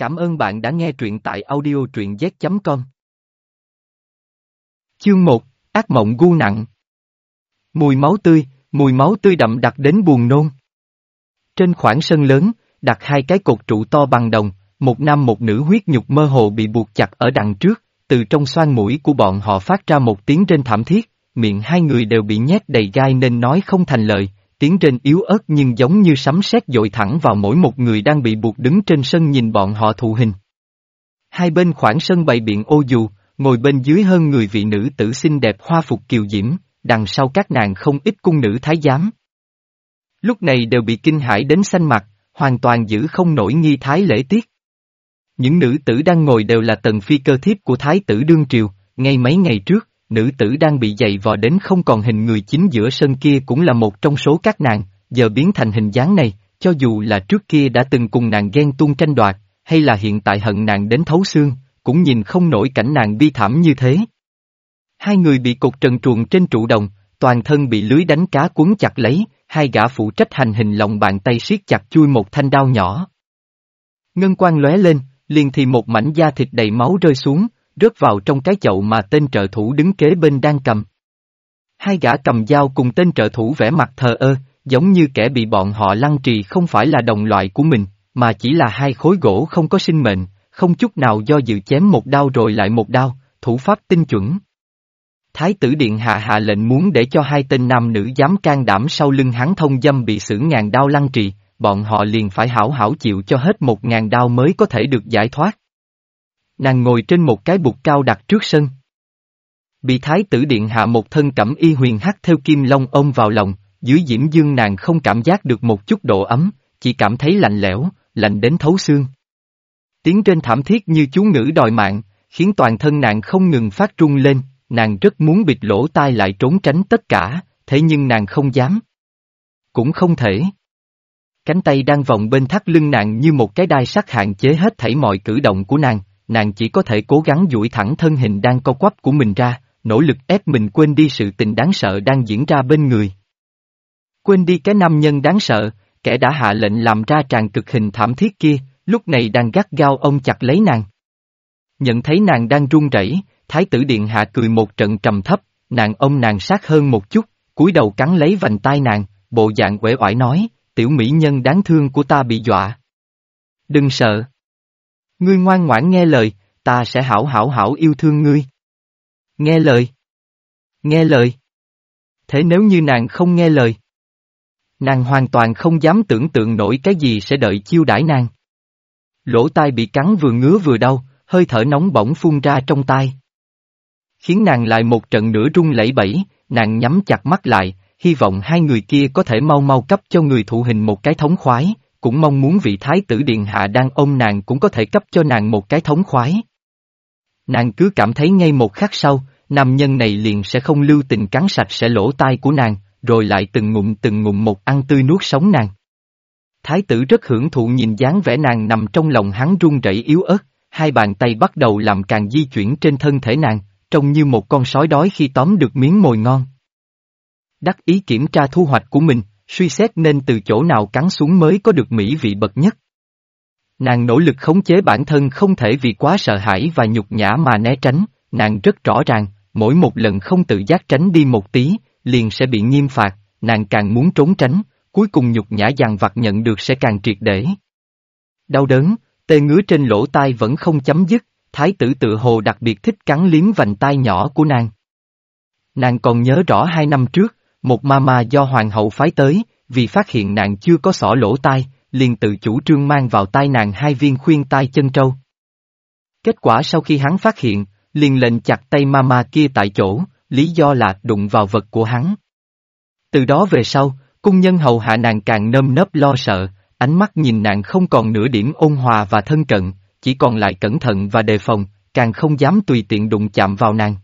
Cảm ơn bạn đã nghe truyện tại audio truyện z.com. Chương 1, Ác mộng gu nặng. Mùi máu tươi, mùi máu tươi đậm đặc đến buồn nôn. Trên khoảng sân lớn, đặt hai cái cột trụ to bằng đồng, một nam một nữ huyết nhục mơ hồ bị buộc chặt ở đằng trước, từ trong xoang mũi của bọn họ phát ra một tiếng trên thảm thiết, miệng hai người đều bị nhét đầy gai nên nói không thành lời, tiếng trên yếu ớt nhưng giống như sấm sét dội thẳng vào mỗi một người đang bị buộc đứng trên sân nhìn bọn họ thụ hình. Hai bên khoảng sân bày biện ô dù, ngồi bên dưới hơn người vị nữ tử xinh đẹp hoa phục kiều diễm, đằng sau các nàng không ít cung nữ thái giám. Lúc này đều bị kinh hãi đến xanh mặt, hoàn toàn giữ không nổi nghi thái lễ tiết. Những nữ tử đang ngồi đều là tần phi cơ thiếp của thái tử đương triều, ngay mấy ngày trước, nữ tử đang bị dày vò đến không còn hình người chính giữa sân kia cũng là một trong số các nàng, giờ biến thành hình dáng này, cho dù là trước kia đã từng cùng nàng ghen tuông tranh đoạt, hay là hiện tại hận nàng đến thấu xương, cũng nhìn không nổi cảnh nàng bi thảm như thế. Hai người bị cột trần truồng trên trụ đồng, toàn thân bị lưới đánh cá cuốn chặt lấy, hai gã phụ trách hành hình lòng bàn tay siết chặt chui một thanh đao nhỏ. Ngân quang lóe lên, liền thì một mảnh da thịt đầy máu rơi xuống, rớt vào trong cái chậu mà tên trợ thủ đứng kế bên đang cầm. Hai gã cầm dao cùng tên trợ thủ vẽ mặt thờ ơ, giống như kẻ bị bọn họ lăng trì không phải là đồng loại của mình, mà chỉ là hai khối gỗ không có sinh mệnh, không chút nào do dự chém một đao rồi lại một đao, thủ pháp tinh chuẩn. Thái tử Điện hạ hạ lệnh muốn để cho hai tên nam nữ dám can đảm sau lưng hắn thông dâm bị xử ngàn đao lăng trì, bọn họ liền phải hảo hảo chịu cho hết một ngàn đao mới có thể được giải thoát. Nàng ngồi trên một cái bục cao đặt trước sân. Bị thái tử điện hạ một thân cẩm y huyền hắc theo kim long ôm vào lòng, dưới diễm dương nàng không cảm giác được một chút độ ấm, chỉ cảm thấy lạnh lẽo, lạnh đến thấu xương. Tiếng trên thảm thiết như chú ngữ đòi mạng, khiến toàn thân nàng không ngừng phát trung lên, nàng rất muốn bịt lỗ tai lại trốn tránh tất cả, thế nhưng nàng không dám. Cũng không thể. Cánh tay đang vòng bên thắt lưng nàng như một cái đai sắt hạn chế hết thảy mọi cử động của nàng, nàng chỉ có thể cố gắng duỗi thẳng thân hình đang co quắp của mình ra, nỗ lực ép mình quên đi sự tình đáng sợ đang diễn ra bên người. Quên đi cái nam nhân đáng sợ, kẻ đã hạ lệnh làm ra tràn cực hình thảm thiết kia, lúc này đang gắt gao ôm chặt lấy nàng. Nhận thấy nàng đang run rẩy, Thái tử Điện Hạ cười một trận trầm thấp, nàng ông nàng sát hơn một chút, cúi đầu cắn lấy vành tai nàng, bộ dạng uể oải nói, tiểu mỹ nhân đáng thương của ta bị dọa. Đừng sợ. Ngươi ngoan ngoãn nghe lời, ta sẽ hảo hảo hảo yêu thương ngươi. Nghe lời. Nghe lời. Thế nếu như nàng không nghe lời? Nàng hoàn toàn không dám tưởng tượng nổi cái gì sẽ đợi chiêu đãi nàng. Lỗ tai bị cắn vừa ngứa vừa đau, hơi thở nóng bỏng phun ra trong tai. Khiến nàng lại một trận nữa run lẩy bẩy, nàng nhắm chặt mắt lại, hy vọng hai người kia có thể mau mau cấp cho người thụ hình một cái thống khoái, cũng mong muốn vị thái tử điện hạ đang ôm nàng cũng có thể cấp cho nàng một cái thống khoái. Nàng cứ cảm thấy ngay một khắc sau, nam nhân này liền sẽ không lưu tình cắn sạch sẽ lỗ tai của nàng, rồi lại từng ngụm từng ngụm một ăn tươi nuốt sống nàng. Thái tử rất hưởng thụ nhìn dáng vẻ nàng nằm trong lòng hắn run rẩy yếu ớt, hai bàn tay bắt đầu làm càng di chuyển trên thân thể nàng, trông như một con sói đói khi tóm được miếng mồi ngon. Đắc ý kiểm tra thu hoạch của mình, suy xét nên từ chỗ nào cắn xuống mới có được mỹ vị bậc nhất. Nàng nỗ lực khống chế bản thân không thể vì quá sợ hãi và nhục nhã mà né tránh, nàng rất rõ ràng, mỗi một lần không tự giác tránh đi một tí, liền sẽ bị nghiêm phạt, nàng càng muốn trốn tránh, cuối cùng nhục nhã dằn vặt nhận được sẽ càng triệt để. Đau đớn, tê ngứa trên lỗ tai vẫn không chấm dứt, thái tử tự hồ đặc biệt thích cắn liếm vành tai nhỏ của nàng. Nàng còn nhớ rõ hai năm trước, một mama do hoàng hậu phái tới, vì phát hiện nàng chưa có sỏ lỗ tai, liền tự chủ trương mang vào tai nàng hai viên khuyên tai chân trâu. Kết quả sau khi hắn phát hiện, liền lệnh chặt tay mama kia tại chỗ, lý do là đụng vào vật của hắn. Từ đó về sau, cung nhân hầu hạ nàng càng nơm nớp lo sợ, ánh mắt nhìn nàng không còn nửa điểm ôn hòa và thân cận, chỉ còn lại cẩn thận và đề phòng, càng không dám tùy tiện đụng chạm vào nàng.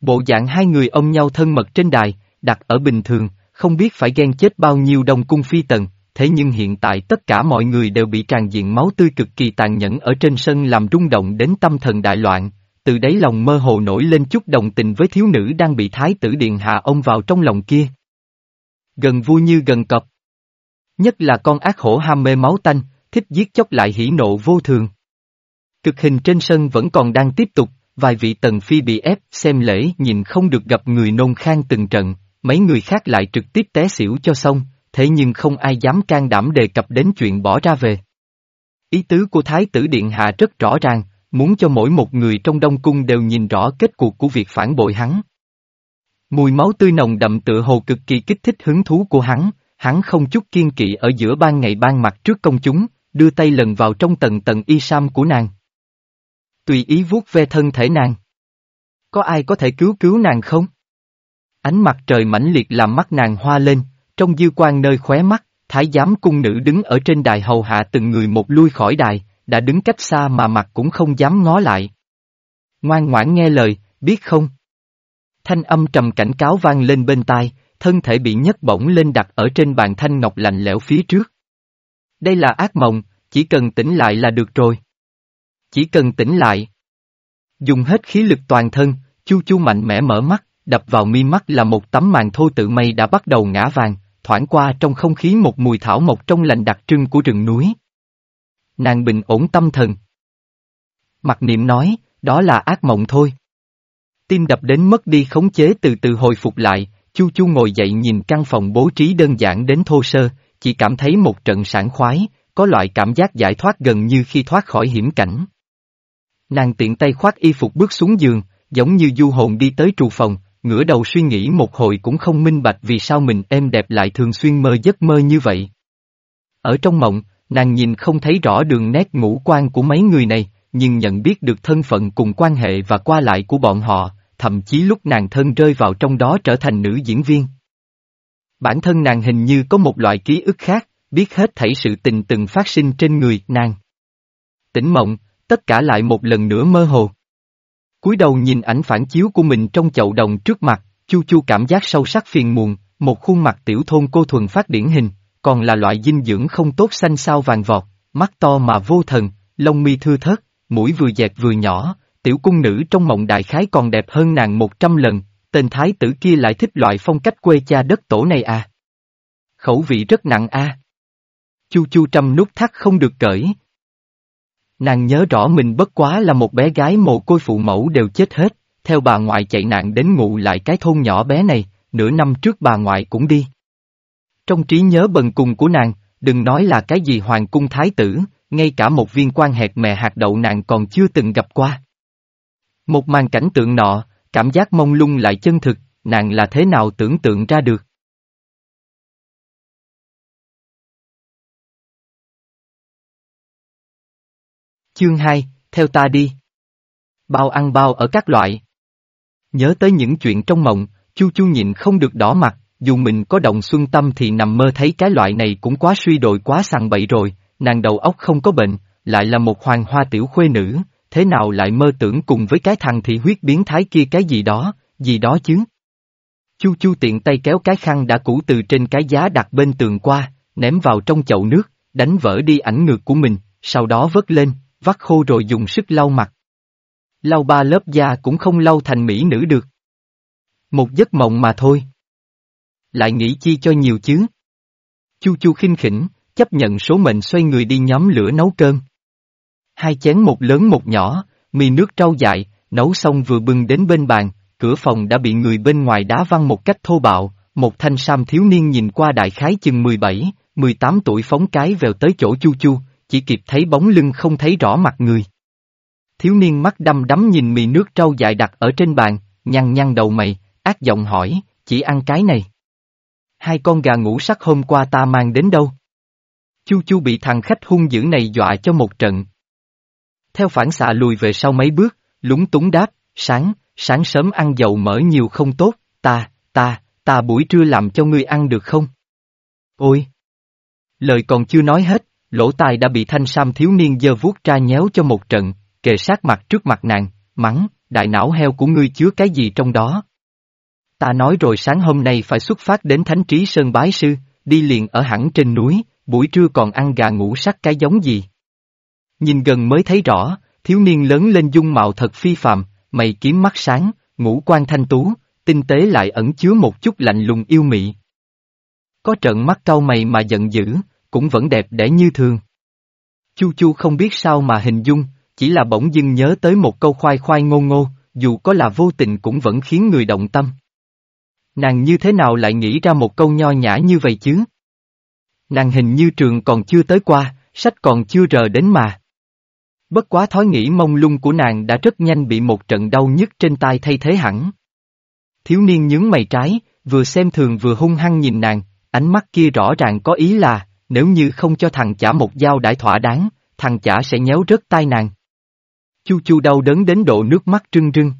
Bộ dạng hai người ôm nhau thân mật trên đài, đặt ở bình thường, không biết phải ghen chết bao nhiêu đồng cung phi tần, thế nhưng hiện tại tất cả mọi người đều bị tràn diện máu tươi cực kỳ tàn nhẫn ở trên sân làm rung động đến tâm thần đại loạn, từ đấy lòng mơ hồ nổi lên chút đồng tình với thiếu nữ đang bị thái tử điện hạ ông vào trong lòng kia. Gần vui như gần cọp. Nhất là con ác hổ ham mê máu tanh, thích giết chóc lại hỉ nộ vô thường. cực hình trên sân vẫn còn đang tiếp tục, vài vị tần phi bị ép, xem lễ nhìn không được gặp người nôn khang từng trận, mấy người khác lại trực tiếp té xỉu cho xong, thế nhưng không ai dám can đảm đề cập đến chuyện bỏ ra về. Ý tứ của Thái tử Điện Hạ rất rõ ràng, muốn cho mỗi một người trong Đông Cung đều nhìn rõ kết cuộc của việc phản bội hắn. Mùi máu tươi nồng đậm tựa hồ cực kỳ kích thích hứng thú của hắn, hắn không chút kiên kỵ ở giữa ban ngày ban mặt trước công chúng, đưa tay lần vào trong tầng tầng y sam của nàng. Tùy ý vuốt ve thân thể nàng. Có ai có thể cứu cứu nàng không? Ánh mặt trời mãnh liệt làm mắt nàng hoa lên, trong dư quan nơi khóe mắt, thái giám cung nữ đứng ở trên đài hầu hạ từng người một lui khỏi đài, đã đứng cách xa mà mặt cũng không dám ngó lại. Ngoan ngoãn nghe lời, biết không? Thanh âm trầm cảnh cáo vang lên bên tai, thân thể bị nhấc bổng lên đặt ở trên bàn thanh ngọc lạnh lẽo phía trước. Đây là ác mộng, chỉ cần tỉnh lại là được rồi. Chỉ cần tỉnh lại. Dùng hết khí lực toàn thân, chu chu mạnh mẽ mở mắt, đập vào mi mắt là một tấm màn thô tự mây đã bắt đầu ngã vàng, thoảng qua trong không khí một mùi thảo mộc trong lành đặc trưng của rừng núi. Nàng bình ổn tâm thần. Mặt niệm nói, đó là ác mộng thôi. Tim đập đến mất đi khống chế từ từ hồi phục lại, Chu Chu ngồi dậy nhìn căn phòng bố trí đơn giản đến thô sơ, chỉ cảm thấy một trận sảng khoái, có loại cảm giác giải thoát gần như khi thoát khỏi hiểm cảnh. Nàng tiện tay khoác y phục bước xuống giường, giống như du hồn đi tới trù phòng, ngửa đầu suy nghĩ một hồi cũng không minh bạch vì sao mình êm đẹp lại thường xuyên mơ giấc mơ như vậy. Ở trong mộng, nàng nhìn không thấy rõ đường nét ngũ quan của mấy người này, nhưng nhận biết được thân phận cùng quan hệ và qua lại của bọn họ, thậm chí lúc nàng thân rơi vào trong đó trở thành nữ diễn viên. Bản thân nàng hình như có một loại ký ức khác, biết hết thảy sự tình từng phát sinh trên người nàng. Tỉnh mộng, tất cả lại một lần nữa mơ hồ cúi đầu nhìn ảnh phản chiếu của mình trong chậu đồng trước mặt, chu chu cảm giác sâu sắc phiền muộn, một khuôn mặt tiểu thôn cô thuần phát điển hình, còn là loại dinh dưỡng không tốt xanh sao vàng vọt, mắt to mà vô thần, lông mi thưa thớt, mũi vừa dẹt vừa nhỏ, tiểu cung nữ trong mộng đại khái còn đẹp hơn nàng một trăm lần, tên thái tử kia lại thích loại phong cách quê cha đất tổ này à. Khẩu vị rất nặng a. Chu chu trăm nút thắt không được cởi, Nàng nhớ rõ mình bất quá là một bé gái mồ côi phụ mẫu đều chết hết, theo bà ngoại chạy nạn đến ngụ lại cái thôn nhỏ bé này, nửa năm trước bà ngoại cũng đi. Trong trí nhớ bần cùng của nàng, đừng nói là cái gì hoàng cung thái tử, ngay cả một viên quan hẹt mè hạt đậu nàng còn chưa từng gặp qua. Một màn cảnh tượng nọ, cảm giác mông lung lại chân thực, nàng là thế nào tưởng tượng ra được. Chương 2, theo ta đi. Bao ăn bao ở các loại. Nhớ tới những chuyện trong mộng, Chu Chu nhịn không được đỏ mặt, dù mình có động xuân tâm thì nằm mơ thấy cái loại này cũng quá suy đồi quá sằng bậy rồi, nàng đầu óc không có bệnh, lại là một hoàng hoa tiểu khuê nữ, thế nào lại mơ tưởng cùng với cái thằng thị huyết biến thái kia cái gì đó, gì đó chứ. Chu Chu tiện tay kéo cái khăn đã cũ từ trên cái giá đặt bên tường qua, ném vào trong chậu nước, đánh vỡ đi ảnh ngược của mình, sau đó vớt lên, vắt khô rồi dùng sức lau mặt. Lau ba lớp da cũng không lau thành mỹ nữ được. Một giấc mộng mà thôi. Lại nghĩ chi cho nhiều chứ. Chu chu khinh khỉnh, chấp nhận số mệnh xoay người đi nhóm lửa nấu cơm. Hai chén một lớn một nhỏ, mì nước trâu dại, nấu xong vừa bưng đến bên bàn, cửa phòng đã bị người bên ngoài đá văng một cách thô bạo, một thanh sam thiếu niên nhìn qua đại khái chừng 17, 18 tuổi phóng cái vèo tới chỗ chu chu, chỉ kịp thấy bóng lưng không thấy rõ mặt người. Thiếu niên mắt đăm đắm nhìn mì nước trâu dài đặt ở trên bàn, nhăn nhăn đầu mày, ác giọng hỏi, chỉ ăn cái này. Hai con gà ngủ sắc hôm qua ta mang đến đâu? Chu chu bị thằng khách hung dữ này dọa cho một trận. Theo phản xạ lùi về sau mấy bước, lúng túng đáp, sáng, sáng sớm ăn dầu mỡ nhiều không tốt, ta, ta, ta buổi trưa làm cho ngươi ăn được không? Ôi! Lời còn chưa nói hết, lỗ tai đã bị thanh sam thiếu niên dơ vuốt tra nhéo cho một trận, kề sát mặt trước mặt nàng, mắng, đại não heo của ngươi chứa cái gì trong đó. Ta nói rồi sáng hôm nay phải xuất phát đến Thánh Trí Sơn Bái Sư, đi liền ở hẳn trên núi, buổi trưa còn ăn gà ngủ sắc cái giống gì. Nhìn gần mới thấy rõ, thiếu niên lớn lên dung mạo thật phi phàm, mày kiếm mắt sáng, ngũ quan thanh tú, tinh tế lại ẩn chứa một chút lạnh lùng yêu mị. Có trận mắt cau mày mà giận dữ, cũng vẫn đẹp đẽ như thường. Chu Chu không biết sao mà hình dung, chỉ là bỗng dưng nhớ tới một câu khoai khoai ngô ngô, dù có là vô tình cũng vẫn khiến người động tâm. Nàng như thế nào lại nghĩ ra một câu nho nhã như vậy chứ? Nàng hình như trường còn chưa tới qua, sách còn chưa rờ đến mà. Bất quá thói nghĩ mông lung của nàng đã rất nhanh bị một trận đau nhức trên tai thay thế hẳn. Thiếu niên nhướng mày trái, vừa xem thường vừa hung hăng nhìn nàng, ánh mắt kia rõ ràng có ý là, nếu như không cho thằng chả một dao đãi thỏa đáng, thằng chả sẽ nhéo rớt tai nàng. Chu chu đau đớn đến độ nước mắt trưng rưng.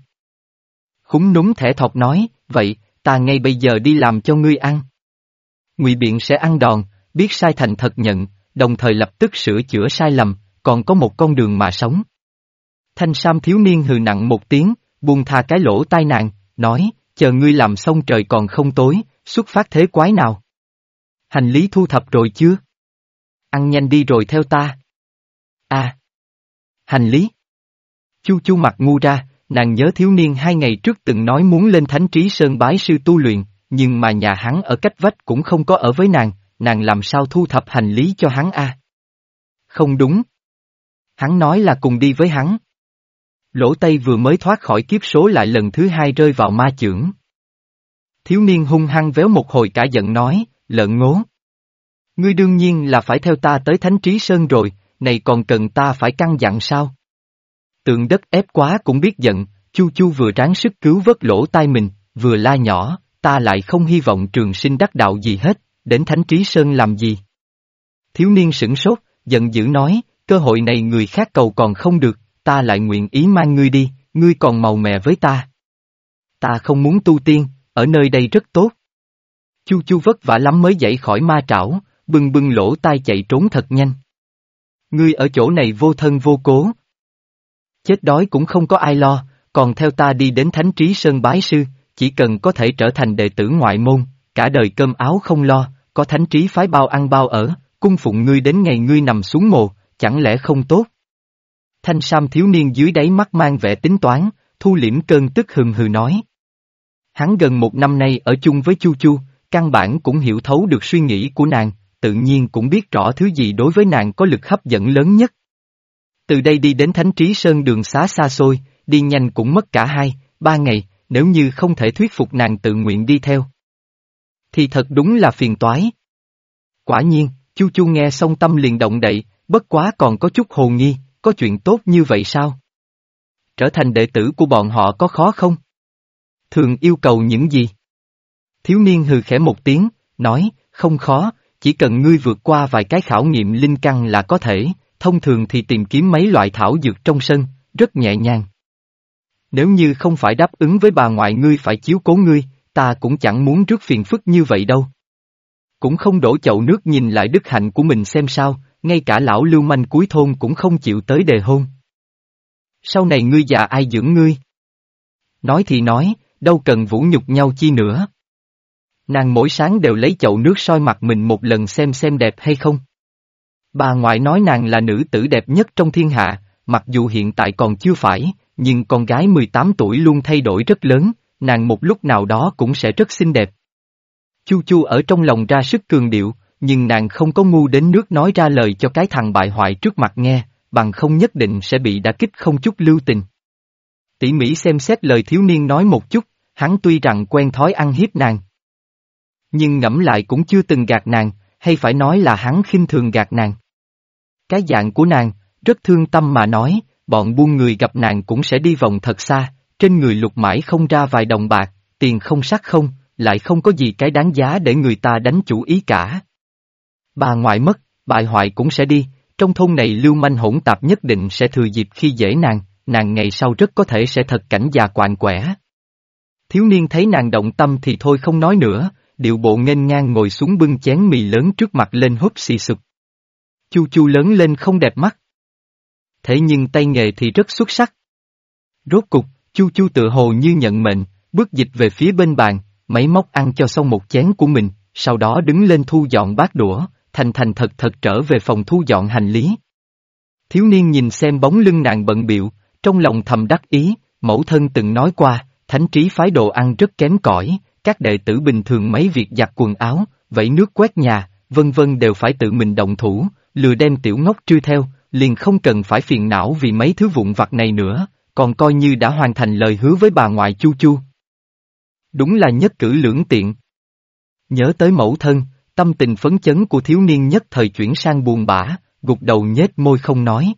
Khúng núng thẻ thọc nói, vậy, ta ngay bây giờ đi làm cho ngươi ăn. Ngụy biện sẽ ăn đòn, biết sai thành thật nhận, đồng thời lập tức sửa chữa sai lầm, còn có một con đường mà sống. Thanh Sam thiếu niên hừ nặng một tiếng, buông thà cái lỗ tai nạn, nói, chờ ngươi làm xong trời còn không tối, xuất phát thế quái nào. Hành lý thu thập rồi chưa? Ăn nhanh đi rồi theo ta. À. Hành lý. Chu chu mặt ngu ra, nàng nhớ thiếu niên hai ngày trước từng nói muốn lên thánh trí sơn bái sư tu luyện, nhưng mà nhà hắn ở cách vách cũng không có ở với nàng, nàng làm sao thu thập hành lý cho hắn a? Không đúng. Hắn nói là cùng đi với hắn. Lỗ Tây vừa mới thoát khỏi kiếp số lại lần thứ hai rơi vào ma chưởng. Thiếu niên hung hăng véo một hồi cả giận nói, lợn ngố. Ngươi đương nhiên là phải theo ta tới Thánh Trí Sơn rồi, này còn cần ta phải căng dặn sao? Tượng đất ép quá cũng biết giận, Chu Chu vừa ráng sức cứu vớt lỗ tai mình, vừa la nhỏ, ta lại không hy vọng trường sinh đắc đạo gì hết, đến Thánh Trí Sơn làm gì? Thiếu niên sửng sốt, giận dữ nói, cơ hội này người khác cầu còn không được, ta lại nguyện ý mang ngươi đi, ngươi còn màu mè với ta. Ta không muốn tu tiên, ở nơi đây rất tốt. Chu chu vất vả lắm mới dậy khỏi ma trảo, bưng bưng lỗ tai chạy trốn thật nhanh. Ngươi ở chỗ này vô thân vô cố. Chết đói cũng không có ai lo, còn theo ta đi đến Thánh Trí Sơn bái sư, chỉ cần có thể trở thành đệ tử ngoại môn, cả đời cơm áo không lo, có Thánh Trí phái bao ăn bao ở, cung phụng ngươi đến ngày ngươi nằm xuống mồ, chẳng lẽ không tốt? Thanh Sam thiếu niên dưới đáy mắt mang vẻ tính toán, thu liễm cơn tức hừng hừ nói. Hắn gần một năm nay ở chung với Chu Chu, căn bản cũng hiểu thấu được suy nghĩ của nàng, tự nhiên cũng biết rõ thứ gì đối với nàng có lực hấp dẫn lớn nhất. Từ đây đi đến Thánh Trí Sơn đường xá xa xôi, đi nhanh cũng mất cả hai, ba ngày, nếu như không thể thuyết phục nàng tự nguyện đi theo. Thì thật đúng là phiền toái. Quả nhiên, Chu Chu nghe xong tâm liền động đậy, bất quá còn có chút hồ nghi, có chuyện tốt như vậy sao? Trở thành đệ tử của bọn họ có khó không? Thường yêu cầu những gì? Thiếu niên hừ khẽ một tiếng, nói, không khó, chỉ cần ngươi vượt qua vài cái khảo nghiệm linh căn là có thể, thông thường thì tìm kiếm mấy loại thảo dược trong sân, rất nhẹ nhàng. Nếu như không phải đáp ứng với bà ngoại ngươi phải chiếu cố ngươi, ta cũng chẳng muốn rước phiền phức như vậy đâu. Cũng không đổ chậu nước nhìn lại đức hạnh của mình xem sao, ngay cả lão lưu manh cuối thôn cũng không chịu tới đề hôn. Sau này ngươi già ai dưỡng ngươi? Nói thì nói, đâu cần vũ nhục nhau chi nữa. Nàng mỗi sáng đều lấy chậu nước soi mặt mình một lần xem xem đẹp hay không. Bà ngoại nói nàng là nữ tử đẹp nhất trong thiên hạ, mặc dù hiện tại còn chưa phải, nhưng con gái 18 tuổi luôn thay đổi rất lớn, nàng một lúc nào đó cũng sẽ rất xinh đẹp. Chu Chu ở trong lòng ra sức cường điệu, nhưng nàng không có ngu đến nước nói ra lời cho cái thằng bại hoại trước mặt nghe, bằng không nhất định sẽ bị đả kích không chút lưu tình. Tỉ mỉ xem xét lời thiếu niên nói một chút, hắn tuy rằng quen thói ăn hiếp nàng. Nhưng ngẫm lại cũng chưa từng gạt nàng, hay phải nói là hắn khinh thường gạt nàng. Cái dạng của nàng, rất thương tâm mà nói, bọn buôn người gặp nàng cũng sẽ đi vòng thật xa, trên người lục mãi không ra vài đồng bạc, tiền không sắc không, lại không có gì cái đáng giá để người ta đánh chủ ý cả. Bà ngoại mất, bại hoại cũng sẽ đi, trong thôn này lưu manh hỗn tạp nhất định sẽ thừa dịp khi dễ nàng, nàng ngày sau rất có thể sẽ thật cảnh già quạng quẻ. Thiếu niên thấy nàng động tâm thì thôi không nói nữa, điệu bộ nghênh ngang ngồi xuống bưng chén mì lớn trước mặt lên húp xì sụp. Chu chu lớn lên không đẹp mắt. Thế nhưng tay nghề thì rất xuất sắc. Rốt cục, chu chu tự hồ như nhận mệnh, bước dịch về phía bên bàn, máy móc ăn cho xong một chén của mình, sau đó đứng lên thu dọn bát đũa, thành thành thật thật trở về phòng thu dọn hành lý. Thiếu niên nhìn xem bóng lưng nàng bận biệu, trong lòng thầm đắc ý, mẫu thân từng nói qua, thánh trí phái đồ ăn rất kém cỏi, các đệ tử bình thường mấy việc giặt quần áo, vẫy nước quét nhà, vân vân đều phải tự mình động thủ, lừa đem tiểu ngốc trư theo, liền không cần phải phiền não vì mấy thứ vụn vặt này nữa, còn coi như đã hoàn thành lời hứa với bà ngoại Chu Chu. Đúng là nhất cử lưỡng tiện. Nhớ tới mẫu thân, tâm tình phấn chấn của thiếu niên nhất thời chuyển sang buồn bã, gục đầu nhếch môi không nói.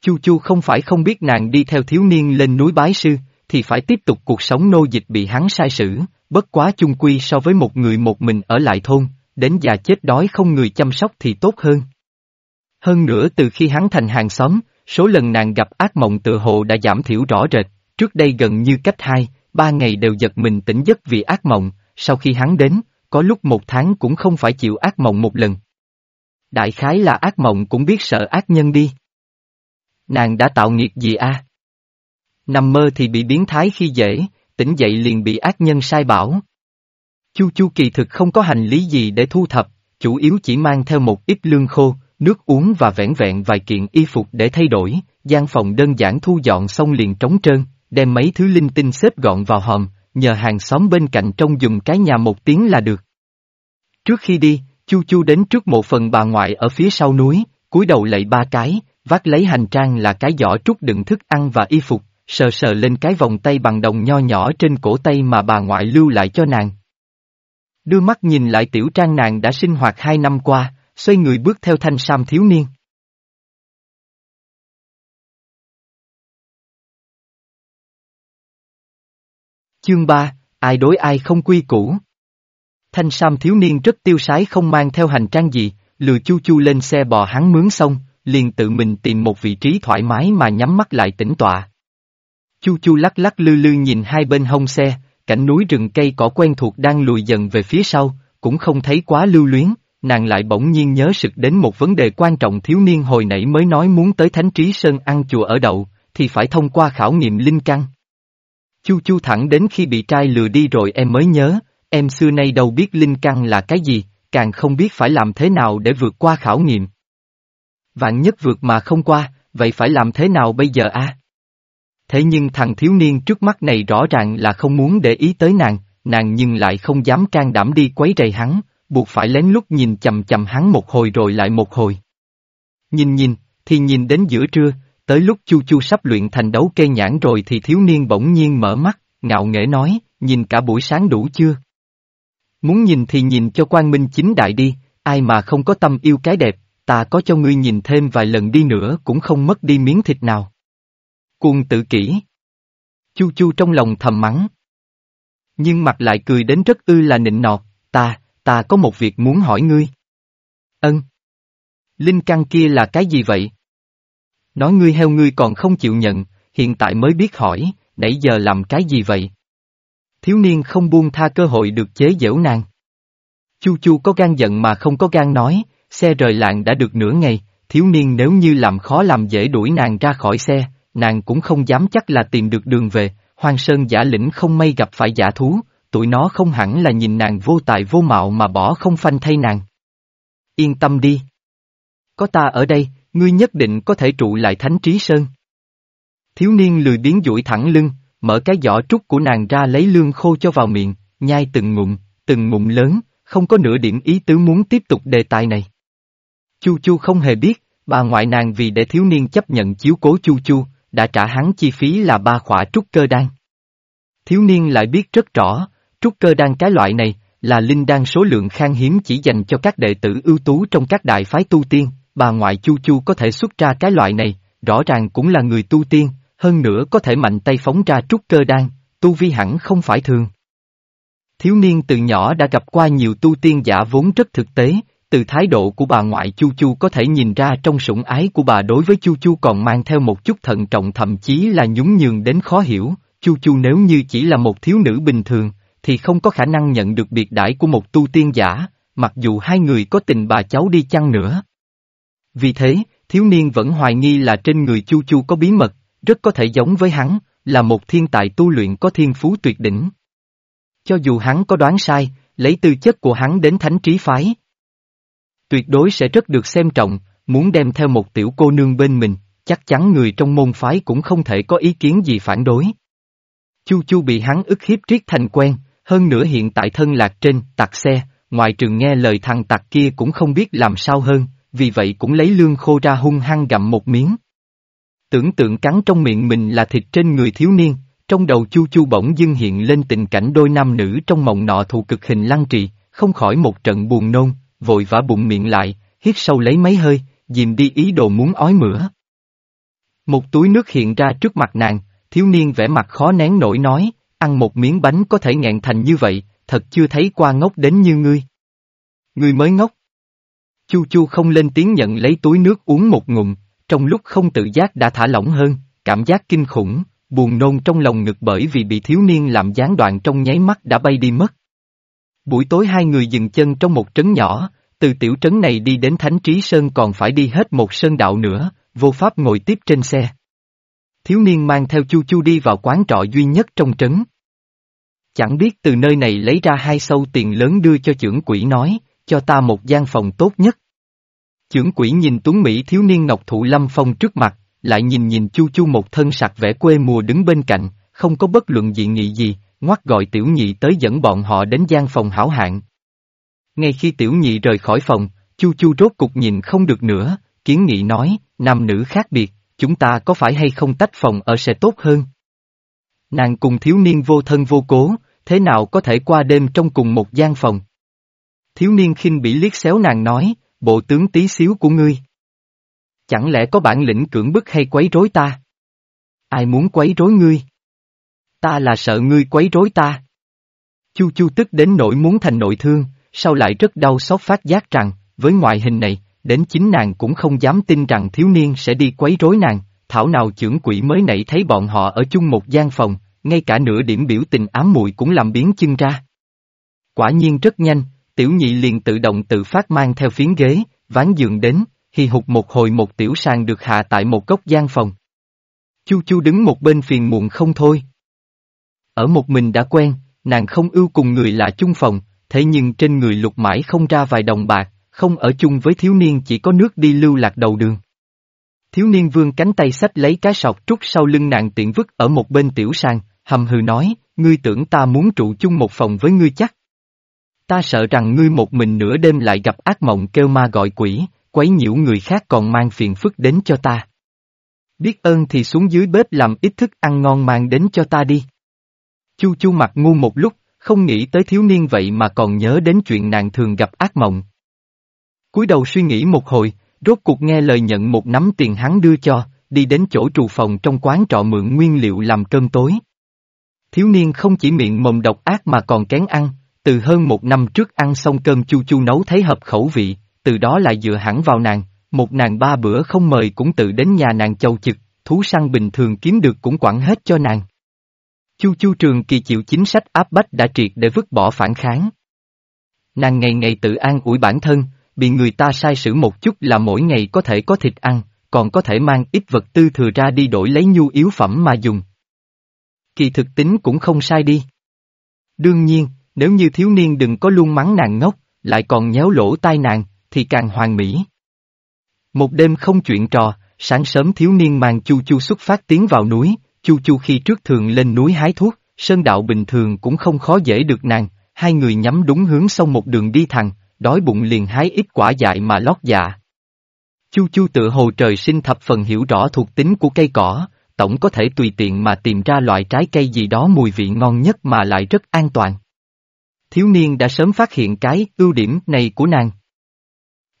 Chu Chu không phải không biết nàng đi theo thiếu niên lên núi bái sư, thì phải tiếp tục cuộc sống nô dịch bị hắn sai sử, bất quá chung quy so với một người một mình ở lại thôn, đến già chết đói không người chăm sóc thì tốt hơn. Hơn nữa từ khi hắn thành hàng xóm, số lần nàng gặp ác mộng tự hộ đã giảm thiểu rõ rệt, trước đây gần như cách hai, ba ngày đều giật mình tỉnh giấc vì ác mộng, sau khi hắn đến, có lúc một tháng cũng không phải chịu ác mộng một lần. Đại khái là ác mộng cũng biết sợ ác nhân đi. Nàng đã tạo nghiệp gì a? Nằm mơ thì bị biến thái khi dễ, tỉnh dậy liền bị ác nhân sai bảo. Chu Chu kỳ thực không có hành lý gì để thu thập, chủ yếu chỉ mang theo một ít lương khô, nước uống và vẻn vẹn vài kiện y phục để thay đổi, gian phòng đơn giản thu dọn xong liền trống trơn, đem mấy thứ linh tinh xếp gọn vào hòm, nhờ hàng xóm bên cạnh trông dùng cái nhà một tiếng là được. Trước khi đi, Chu Chu đến trước một phần bà ngoại ở phía sau núi, cúi đầu lạy ba cái, vác lấy hành trang là cái giỏ trút đựng thức ăn và y phục, sờ sờ lên cái vòng tay bằng đồng nho nhỏ trên cổ tay mà bà ngoại lưu lại cho nàng. Đưa mắt nhìn lại tiểu trang nàng đã sinh hoạt hai năm qua, xoay người bước theo thanh sam thiếu niên. Chương 3, ai đối ai không quy củ. Thanh sam thiếu niên rất tiêu sái không mang theo hành trang gì, lừa chu chu lên xe bò hắn mướn xong, liền tự mình tìm một vị trí thoải mái mà nhắm mắt lại tĩnh tọa. Chu chu lắc lắc lư lư nhìn hai bên hông xe, cảnh núi rừng cây cỏ quen thuộc đang lùi dần về phía sau, cũng không thấy quá lưu luyến, nàng lại bỗng nhiên nhớ sực đến một vấn đề quan trọng thiếu niên hồi nãy mới nói muốn tới Thánh Trí Sơn ăn chùa ở đậu, thì phải thông qua khảo nghiệm linh căn. Chu chu thẳng đến khi bị trai lừa đi rồi em mới nhớ, em xưa nay đâu biết linh căn là cái gì, càng không biết phải làm thế nào để vượt qua khảo nghiệm. Vạn nhất vượt mà không qua, vậy phải làm thế nào bây giờ a? Thế nhưng thằng thiếu niên trước mắt này rõ ràng là không muốn để ý tới nàng, nàng nhưng lại không dám can đảm đi quấy rầy hắn, buộc phải lén lút nhìn chầm chầm hắn một hồi rồi lại một hồi. Nhìn nhìn, thì nhìn đến giữa trưa, tới lúc Chu Chu sắp luyện thành đấu cây nhãn rồi thì thiếu niên bỗng nhiên mở mắt, ngạo nghễ nói, nhìn cả buổi sáng đủ chưa? Muốn nhìn thì nhìn cho quang minh chính đại đi, ai mà không có tâm yêu cái đẹp, ta có cho ngươi nhìn thêm vài lần đi nữa cũng không mất đi miếng thịt nào. Cuồng tự kỷ. Chu Chu trong lòng thầm mắng. Nhưng mặt lại cười đến rất ư là nịnh nọt, ta, ta có một việc muốn hỏi ngươi. Ân. Linh căn kia là cái gì vậy? Nói ngươi heo ngươi còn không chịu nhận, hiện tại mới biết hỏi, nãy giờ làm cái gì vậy? Thiếu niên không buông tha cơ hội được chế giễu nàng. Chu chu có gan giận mà không có gan nói, xe rời lạng đã được nửa ngày, thiếu niên nếu như làm khó làm dễ đuổi nàng ra khỏi xe, nàng cũng không dám chắc là tìm được đường về, hoang sơn giả lĩnh không may gặp phải giả thú, tụi nó không hẳn là nhìn nàng vô tài vô mạo mà bỏ không phanh thay nàng. Yên tâm đi. Có ta ở đây, ngươi nhất định có thể trụ lại thánh trí sơn. Thiếu niên lười biến duỗi thẳng lưng, mở cái giỏ trúc của nàng ra lấy lương khô cho vào miệng, nhai từng ngụm, từng ngụm lớn, không có nửa điểm ý tứ muốn tiếp tục đề tài này. Chu Chu không hề biết, bà ngoại nàng vì để thiếu niên chấp nhận chiếu cố Chu Chu, đã trả hắn chi phí là ba khỏa trúc cơ đan. Thiếu niên lại biết rất rõ, trúc cơ đan cái loại này, là linh đan số lượng khan hiếm chỉ dành cho các đệ tử ưu tú trong các đại phái tu tiên, bà ngoại Chu Chu có thể xuất ra cái loại này, rõ ràng cũng là người tu tiên, hơn nữa có thể mạnh tay phóng ra trúc cơ đan, tu vi hẳn không phải thường. Thiếu niên từ nhỏ đã gặp qua nhiều tu tiên giả vốn rất thực tế, từ thái độ của bà ngoại Chu Chu có thể nhìn ra trong sủng ái của bà đối với Chu Chu còn mang theo một chút thận trọng thậm chí là nhún nhường đến khó hiểu, Chu Chu nếu như chỉ là một thiếu nữ bình thường, thì không có khả năng nhận được biệt đãi của một tu tiên giả, mặc dù hai người có tình bà cháu đi chăng nữa. Vì thế, thiếu niên vẫn hoài nghi là trên người Chu Chu có bí mật, rất có thể giống với hắn, là một thiên tài tu luyện có thiên phú tuyệt đỉnh. Cho dù hắn có đoán sai, lấy tư chất của hắn đến thánh trí phái. Tuyệt đối sẽ rất được xem trọng, muốn đem theo một tiểu cô nương bên mình, chắc chắn người trong môn phái cũng không thể có ý kiến gì phản đối. Chu Chu bị hắn ức hiếp triết thành quen, hơn nữa hiện tại thân lạc trên, tặc xe, ngoài trường nghe lời thằng tặc kia cũng không biết làm sao hơn, vì vậy cũng lấy lương khô ra hung hăng gặm một miếng. Tưởng tượng cắn trong miệng mình là thịt trên người thiếu niên, trong đầu chu chu bỗng dưng hiện lên tình cảnh đôi nam nữ trong mộng nọ thù cực hình lăng trì, không khỏi một trận buồn nôn, vội vã bụng miệng lại, hít sâu lấy mấy hơi, dìm đi ý đồ muốn ói mửa. Một túi nước hiện ra trước mặt nàng, thiếu niên vẻ mặt khó nén nổi nói, ăn một miếng bánh có thể nghẹn thành như vậy, thật chưa thấy qua ngốc đến như ngươi. Ngươi mới ngốc. Chu Chu không lên tiếng nhận lấy túi nước uống một ngụm, trong lúc không tự giác đã thả lỏng hơn, cảm giác kinh khủng, buồn nôn trong lòng ngực bởi vì bị thiếu niên làm gián đoạn trong nháy mắt đã bay đi mất. Buổi tối hai người dừng chân trong một trấn nhỏ, từ tiểu trấn này đi đến Thánh Trí Sơn còn phải đi hết một sơn đạo nữa, vô pháp ngồi tiếp trên xe. Thiếu niên mang theo Chu Chu đi vào quán trọ duy nhất trong trấn. Chẳng biết từ nơi này lấy ra hai sâu tiền lớn đưa cho trưởng quỷ nói, cho ta một gian phòng tốt nhất. Trưởng quỷ nhìn tuấn Mỹ thiếu niên Ngọc Thụ Lâm Phong trước mặt, lại nhìn nhìn Chu Chu một thân sạc vẻ quê mùa đứng bên cạnh, không có bất luận dị nghị gì, ngoắt gọi tiểu nhị tới dẫn bọn họ đến gian phòng hảo hạng. Ngay khi tiểu nhị rời khỏi phòng, Chu Chu rốt cục nhìn không được nữa, kiến nghị nói, nam nữ khác biệt, chúng ta có phải hay không tách phòng ở sẽ tốt hơn? Nàng cùng thiếu niên vô thân vô cố, thế nào có thể qua đêm trong cùng một gian phòng? Thiếu niên khinh bỉ liếc xéo nàng nói, bộ tướng tí xíu của ngươi. Chẳng lẽ có bản lĩnh cưỡng bức hay quấy rối ta? Ai muốn quấy rối ngươi? Ta là sợ ngươi quấy rối ta. Chu chu tức đến nỗi muốn thành nội thương, sau lại rất đau xót phát giác rằng, với ngoại hình này, đến chính nàng cũng không dám tin rằng thiếu niên sẽ đi quấy rối nàng, thảo nào trưởng quỷ mới nãy thấy bọn họ ở chung một gian phòng, ngay cả nửa điểm biểu tình ám muội cũng làm biến chân ra. Quả nhiên rất nhanh, tiểu nhị liền tự động tự phát mang theo phiến ghế, ván giường đến, hì hụt một hồi một tiểu sàng được hạ tại một góc gian phòng. Chu chu đứng một bên phiền muộn không thôi. Ở một mình đã quen, nàng không ưu cùng người lạ chung phòng, thế nhưng trên người lục mãi không ra vài đồng bạc, không ở chung với thiếu niên chỉ có nước đi lưu lạc đầu đường. Thiếu niên vương cánh tay sách lấy cái sọc trút sau lưng nàng tiện vứt ở một bên tiểu sang, hầm hừ nói, ngươi tưởng ta muốn trụ chung một phòng với ngươi chắc. Ta sợ rằng ngươi một mình nửa đêm lại gặp ác mộng kêu ma gọi quỷ, quấy nhiễu người khác còn mang phiền phức đến cho ta. Biết ơn thì xuống dưới bếp làm ít thức ăn ngon mang đến cho ta đi. Chu chu mặt ngu một lúc, không nghĩ tới thiếu niên vậy mà còn nhớ đến chuyện nàng thường gặp ác mộng. cúi đầu suy nghĩ một hồi, rốt cuộc nghe lời nhận một nắm tiền hắn đưa cho, đi đến chỗ trù phòng trong quán trọ mượn nguyên liệu làm cơm tối. Thiếu niên không chỉ miệng mồm độc ác mà còn kén ăn, từ hơn một năm trước ăn xong cơm chu chu nấu thấy hợp khẩu vị, từ đó lại dựa hẳn vào nàng, một nàng ba bữa không mời cũng tự đến nhà nàng châu chực, thú săn bình thường kiếm được cũng quản hết cho nàng. Chu chu trường kỳ chịu chính sách áp bách đã triệt để vứt bỏ phản kháng. Nàng ngày ngày tự an ủi bản thân, bị người ta sai sử một chút là mỗi ngày có thể có thịt ăn, còn có thể mang ít vật tư thừa ra đi đổi lấy nhu yếu phẩm mà dùng. Kỳ thực tính cũng không sai đi. Đương nhiên, nếu như thiếu niên đừng có luôn mắng nàng ngốc, lại còn nhéo lỗ tai nàng, thì càng hoàn mỹ. Một đêm không chuyện trò, sáng sớm thiếu niên mang Chu Chu xuất phát tiến vào núi, Chu Chu khi trước thường lên núi hái thuốc, sơn đạo bình thường cũng không khó dễ được nàng, hai người nhắm đúng hướng xong một đường đi thẳng, đói bụng liền hái ít quả dại mà lót dạ. Chu Chu tự hồ trời sinh thập phần hiểu rõ thuộc tính của cây cỏ, tổng có thể tùy tiện mà tìm ra loại trái cây gì đó mùi vị ngon nhất mà lại rất an toàn. Thiếu niên đã sớm phát hiện cái ưu điểm này của nàng.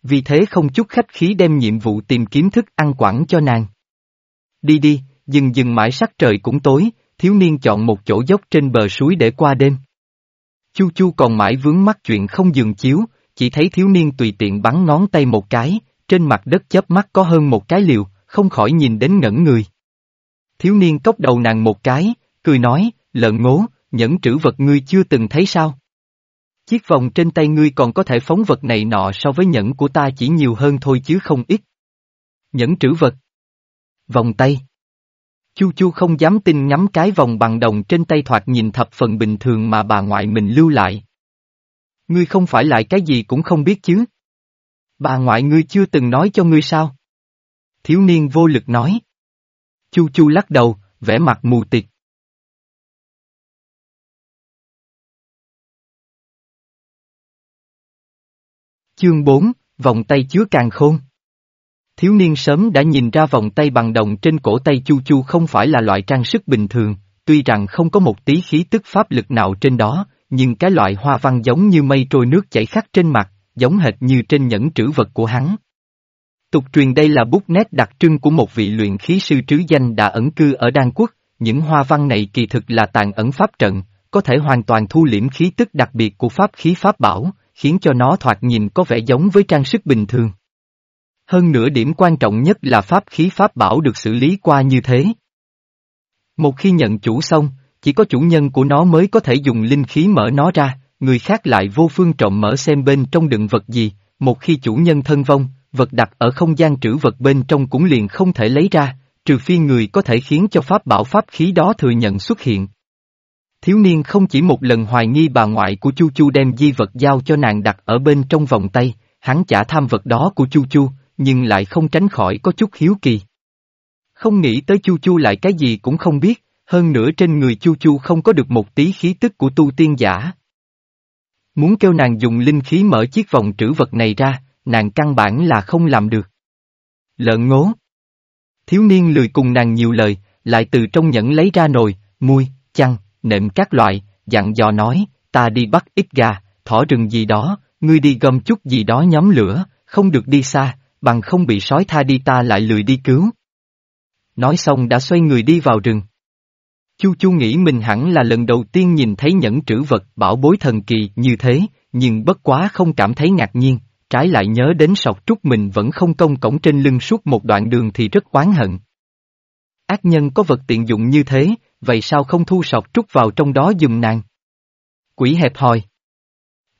Vì thế không chút khách khí đem nhiệm vụ tìm kiếm thức ăn quẳng cho nàng. Đi đi, dừng dừng mãi sắc trời cũng tối, thiếu niên chọn một chỗ dốc trên bờ suối để qua đêm. Chu chu còn mãi vướng mắt chuyện không dừng chiếu, chỉ thấy thiếu niên tùy tiện bắn ngón tay một cái, trên mặt đất chớp mắt có hơn một cái liều, không khỏi nhìn đến ngẩn người. Thiếu niên cốc đầu nàng một cái, cười nói, lợn ngố, nhẫn trữ vật ngươi chưa từng thấy sao? Chiếc vòng trên tay ngươi còn có thể phóng vật này nọ so với nhẫn của ta chỉ nhiều hơn thôi chứ không ít. Nhẫn trữ vật. Vòng tay. Chu Chu không dám tin ngắm cái vòng bằng đồng trên tay thoạt nhìn thập phần bình thường mà bà ngoại mình lưu lại. Ngươi không phải lại cái gì cũng không biết chứ. Bà ngoại ngươi chưa từng nói cho ngươi sao? Thiếu niên vô lực nói. Chu Chu lắc đầu, vẻ mặt mù tịt. Chương 4, vòng tay chứa càng khôn. Thiếu niên sớm đã nhìn ra vòng tay bằng đồng trên cổ tay Chu Chu không phải là loại trang sức bình thường, tuy rằng không có một tí khí tức pháp lực nào trên đó, nhưng cái loại hoa văn giống như mây trôi nước chảy khắc trên mặt, giống hệt như trên nhẫn trữ vật của hắn. Tục truyền đây là bút nét đặc trưng của một vị luyện khí sư trứ danh đã ẩn cư ở Đan Quốc, những hoa văn này kỳ thực là tàn ẩn pháp trận, có thể hoàn toàn thu liễm khí tức đặc biệt của pháp khí pháp bảo, khiến cho nó thoạt nhìn có vẻ giống với trang sức bình thường. Hơn nữa điểm quan trọng nhất là pháp khí pháp bảo được xử lý qua như thế. Một khi nhận chủ xong, chỉ có chủ nhân của nó mới có thể dùng linh khí mở nó ra, người khác lại vô phương trộm mở xem bên trong đựng vật gì, một khi chủ nhân thân vong, vật đặt ở không gian trữ vật bên trong cũng liền không thể lấy ra, trừ phi người có thể khiến cho pháp bảo pháp khí đó thừa nhận xuất hiện. Thiếu niên không chỉ một lần hoài nghi bà ngoại của Chu Chu đem di vật giao cho nàng đặt ở bên trong vòng tay, hắn chả tham vật đó của Chu Chu, nhưng lại không tránh khỏi có chút hiếu kỳ. Không nghĩ tới Chu Chu lại cái gì cũng không biết, hơn nữa trên người Chu Chu không có được một tí khí tức của tu tiên giả. Muốn kêu nàng dùng linh khí mở chiếc vòng trữ vật này ra, nàng căn bản là không làm được. Lợn ngố. Thiếu niên lười cùng nàng nhiều lời, lại từ trong nhẫn lấy ra nồi, muôi, chăn, nệm các loại, dặn dò nói, ta đi bắt ít gà, thỏ rừng gì đó, ngươi đi gom chút gì đó nhóm lửa, không được đi xa, bằng không bị sói tha đi ta lại lười đi cứu. Nói xong đã xoay người đi vào rừng. Chu Chu nghĩ mình hẳn là lần đầu tiên nhìn thấy nhẫn trữ vật bảo bối thần kỳ như thế, nhưng bất quá không cảm thấy ngạc nhiên, trái lại nhớ đến sọc trúc mình vẫn không công cổng trên lưng suốt một đoạn đường thì rất oán hận. Ác nhân có vật tiện dụng như thế, vậy sao không thu sọc trúc vào trong đó dùm nàng? Quỷ hẹp hòi.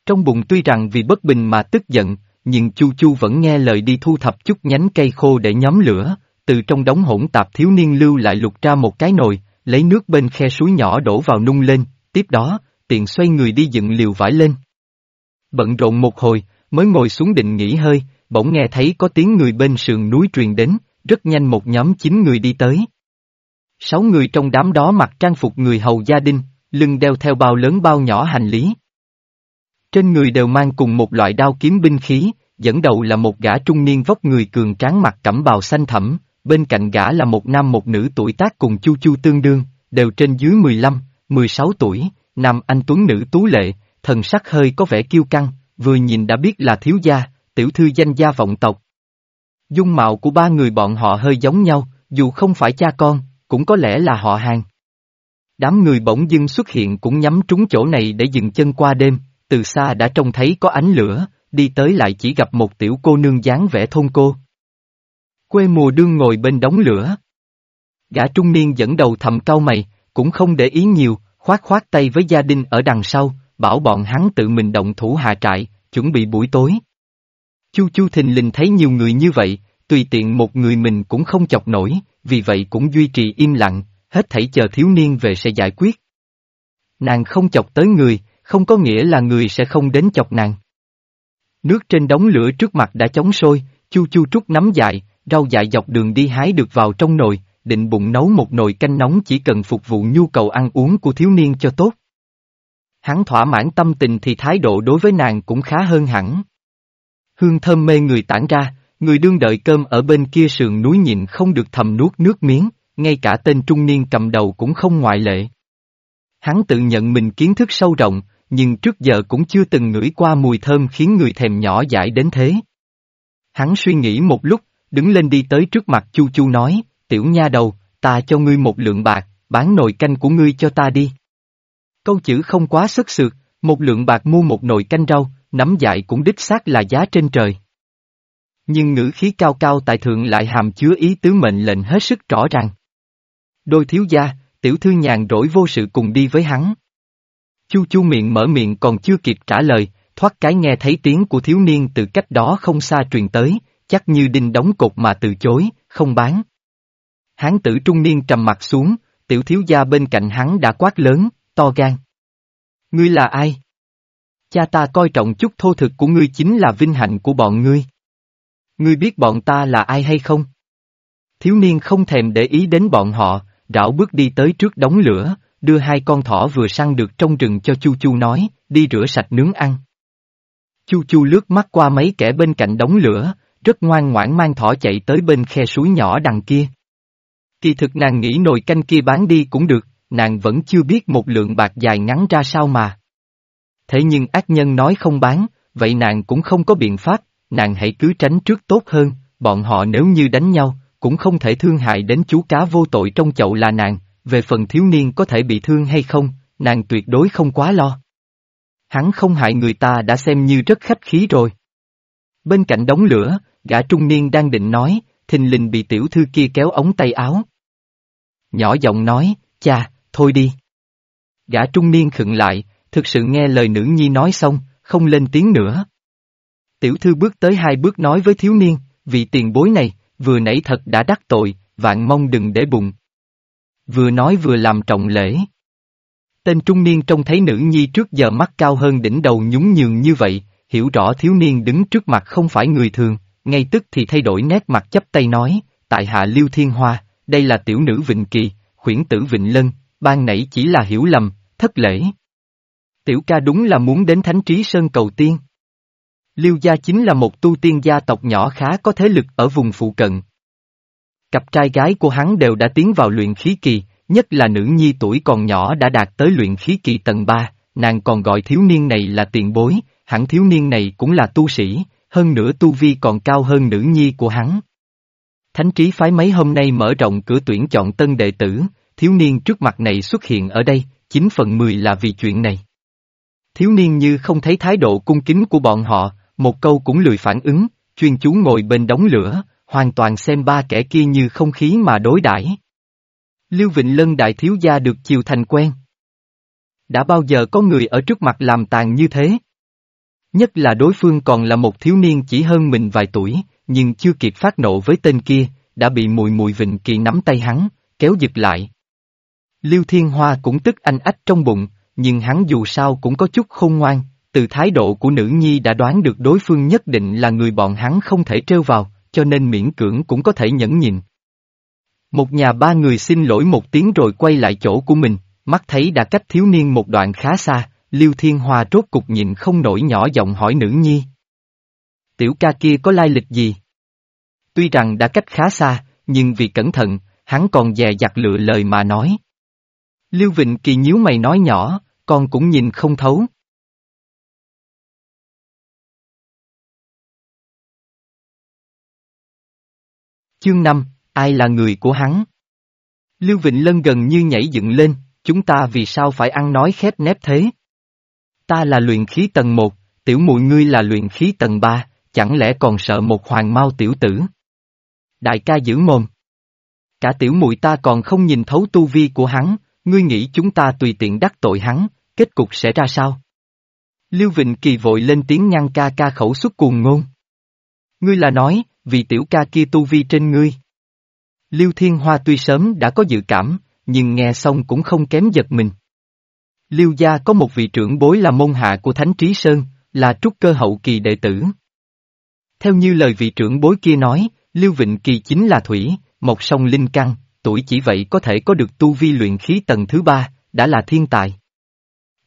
Trong bụng tuy rằng vì bất bình mà tức giận, nhưng Chu Chu vẫn nghe lời đi thu thập chút nhánh cây khô để nhóm lửa, từ trong đống hỗn tạp thiếu niên lưu lại lục ra một cái nồi, lấy nước bên khe suối nhỏ đổ vào nung lên, tiếp đó, tiện xoay người đi dựng liều vải lên. Bận rộn một hồi, mới ngồi xuống định nghỉ hơi, bỗng nghe thấy có tiếng người bên sườn núi truyền đến, rất nhanh một nhóm chín người đi tới. Sáu người trong đám đó mặc trang phục người hầu gia đình, lưng đeo theo bao lớn bao nhỏ hành lý. Trên người đều mang cùng một loại đao kiếm binh khí, dẫn đầu là một gã trung niên vóc người cường tráng mặt cẩm bào xanh thẳm, bên cạnh gã là một nam một nữ tuổi tác cùng Chu Chu tương đương, đều trên dưới 15, 16 tuổi, nam anh tuấn nữ tú lệ, thần sắc hơi có vẻ kiêu căng, vừa nhìn đã biết là thiếu gia, tiểu thư danh gia vọng tộc. Dung mạo của ba người bọn họ hơi giống nhau, dù không phải cha con, cũng có lẽ là họ hàng. Đám người bỗng dưng xuất hiện cũng nhắm trúng chỗ này để dừng chân qua đêm, từ xa đã trông thấy có ánh lửa, đi tới lại chỉ gặp một tiểu cô nương dáng vẻ thôn cô. Quê mùa đương ngồi bên đống lửa. Gã trung niên dẫn đầu thầm cau mày, cũng không để ý nhiều, khoát khoát tay với gia đình ở đằng sau, bảo bọn hắn tự mình động thủ hạ trại, chuẩn bị buổi tối. Chu Chu thình lình thấy nhiều người như vậy, tùy tiện một người mình cũng không chọc nổi, vì vậy cũng duy trì im lặng, hết thảy chờ thiếu niên về sẽ giải quyết. Nàng không chọc tới người, không có nghĩa là người sẽ không đến chọc nàng. Nước trên đống lửa trước mặt đã chống sôi, Chu Chu trúc nắm dại, rau dại dọc đường đi hái được vào trong nồi, định bụng nấu một nồi canh nóng chỉ cần phục vụ nhu cầu ăn uống của thiếu niên cho tốt. Hắn thỏa mãn tâm tình thì thái độ đối với nàng cũng khá hơn hẳn. Hương thơm mê người tản ra, người đương đợi cơm ở bên kia sườn núi nhịn không được thầm nuốt nước miếng, ngay cả tên trung niên cầm đầu cũng không ngoại lệ. Hắn tự nhận mình kiến thức sâu rộng, nhưng trước giờ cũng chưa từng ngửi qua mùi thơm khiến người thèm nhỏ dãi đến thế. Hắn suy nghĩ một lúc, đứng lên đi tới trước mặt Chu Chu nói, tiểu nha đầu, ta cho ngươi một lượng bạc, bán nồi canh của ngươi cho ta đi. Câu chữ không quá sức sượt, một lượng bạc mua một nồi canh rau, nắm dại cũng đích xác là giá trên trời. Nhưng ngữ khí cao cao tại thượng lại hàm chứa ý tứ mệnh lệnh hết sức rõ ràng. Đôi thiếu gia, tiểu thư nhàn rỗi vô sự cùng đi với hắn. Chu chu miệng mở miệng còn chưa kịp trả lời, thoát cái nghe thấy tiếng của thiếu niên từ cách đó không xa truyền tới, chắc như đinh đóng cột mà từ chối, không bán. Hán tử trung niên trầm mặt xuống, tiểu thiếu gia bên cạnh hắn đã quát lớn, to gan. Ngươi là ai? Cha ta coi trọng chút thô thực của ngươi chính là vinh hạnh của bọn ngươi. Ngươi biết bọn ta là ai hay không? Thiếu niên không thèm để ý đến bọn họ, rảo bước đi tới trước đống lửa, đưa hai con thỏ vừa săn được trong rừng cho Chu Chu nói, đi rửa sạch nướng ăn. Chu Chu lướt mắt qua mấy kẻ bên cạnh đống lửa, rất ngoan ngoãn mang thỏ chạy tới bên khe suối nhỏ đằng kia. Kỳ thực nàng nghĩ nồi canh kia bán đi cũng được, nàng vẫn chưa biết một lượng bạc dài ngắn ra sao mà. Thế nhưng ác nhân nói không bán, vậy nàng cũng không có biện pháp, nàng hãy cứ tránh trước tốt hơn, bọn họ nếu như đánh nhau, cũng không thể thương hại đến chú cá vô tội trong chậu là nàng, về phần thiếu niên có thể bị thương hay không, nàng tuyệt đối không quá lo. Hắn không hại người ta đã xem như rất khách khí rồi. Bên cạnh đống lửa, gã trung niên đang định nói, thình lình bị tiểu thư kia kéo ống tay áo. Nhỏ giọng nói, cha, thôi đi. Gã trung niên khựng lại, thực sự nghe lời nữ nhi nói xong, không lên tiếng nữa. Tiểu thư bước tới hai bước nói với thiếu niên, vị tiền bối này, vừa nãy thật đã đắc tội, vạn mong đừng để bụng. Vừa nói vừa làm trọng lễ. Tên trung niên trông thấy nữ nhi trước giờ mắt cao hơn đỉnh đầu nhún nhường như vậy, hiểu rõ thiếu niên đứng trước mặt không phải người thường, ngay tức thì thay đổi nét mặt chấp tay nói, tại hạ Liêu Thiên Hoa, đây là tiểu nữ Vịnh Kỳ, khuyển tử Vịnh Lân, ban nãy chỉ là hiểu lầm, thất lễ. Tiểu ca đúng là muốn đến Thánh Trí Sơn cầu tiên. Liêu gia chính là một tu tiên gia tộc nhỏ khá có thế lực ở vùng phụ cận. Cặp trai gái của hắn đều đã tiến vào luyện khí kỳ, nhất là nữ nhi tuổi còn nhỏ đã đạt tới luyện khí kỳ tầng 3, nàng còn gọi thiếu niên này là tiền bối, hẳn thiếu niên này cũng là tu sĩ, hơn nữa tu vi còn cao hơn nữ nhi của hắn. Thánh trí phái mấy hôm nay mở rộng cửa tuyển chọn tân đệ tử, thiếu niên trước mặt này xuất hiện ở đây, 9 phần 10 là vì chuyện này. Thiếu niên như không thấy thái độ cung kính của bọn họ, một câu cũng lười phản ứng, chuyên chú ngồi bên đống lửa, hoàn toàn xem ba kẻ kia như không khí mà đối đãi. Lưu Vịnh Lân đại thiếu gia được chiều thành quen. Đã bao giờ có người ở trước mặt làm tàn như thế? Nhất là đối phương còn là một thiếu niên chỉ hơn mình vài tuổi, nhưng chưa kịp phát nộ với tên kia, đã bị mùi mùi Vịnh Kỳ nắm tay hắn, kéo giật lại. Lưu Thiên Hoa cũng tức anh ách trong bụng, nhưng hắn dù sao cũng có chút khôn ngoan, từ thái độ của nữ nhi đã đoán được đối phương nhất định là người bọn hắn không thể trêu vào, cho nên miễn cưỡng cũng có thể nhẫn nhịn. Một nhà ba người xin lỗi một tiếng rồi quay lại chỗ của mình, mắt thấy đã cách thiếu niên một đoạn khá xa, Liêu Thiên Hoa rốt cục nhịn không nổi nhỏ giọng hỏi nữ nhi. Tiểu ca kia có lai lịch gì? Tuy rằng đã cách khá xa, nhưng vì cẩn thận, hắn còn dè dặt lựa lời mà nói. Liêu Vịnh Kỳ nhíu mày nói nhỏ, con cũng nhìn không thấu. Chương 5, ai là người của hắn? Lưu Vịnh Lân gần như nhảy dựng lên, chúng ta vì sao phải ăn nói khép nép thế? Ta là luyện khí tầng 1, tiểu muội ngươi là luyện khí tầng 3, chẳng lẽ còn sợ một hoàng mau tiểu tử? Đại ca giữ mồm. Cả tiểu muội ta còn không nhìn thấu tu vi của hắn, ngươi nghĩ chúng ta tùy tiện đắc tội hắn, kết cục sẽ ra sao? Lưu Vịnh Kỳ vội lên tiếng ngăn ca ca khẩu xuất cuồng ngôn. Ngươi là nói, vì tiểu ca kia tu vi trên ngươi. Lưu Thiên Hoa tuy sớm đã có dự cảm, nhưng nghe xong cũng không kém giật mình. Lưu gia có một vị trưởng bối là môn hạ của Thánh Trí Sơn, là trúc cơ hậu kỳ đệ tử. Theo như lời vị trưởng bối kia nói, Lưu Vịnh Kỳ chính là thủy, một sông linh căn, tuổi chỉ vậy có thể có được tu vi luyện khí tầng thứ ba, đã là thiên tài.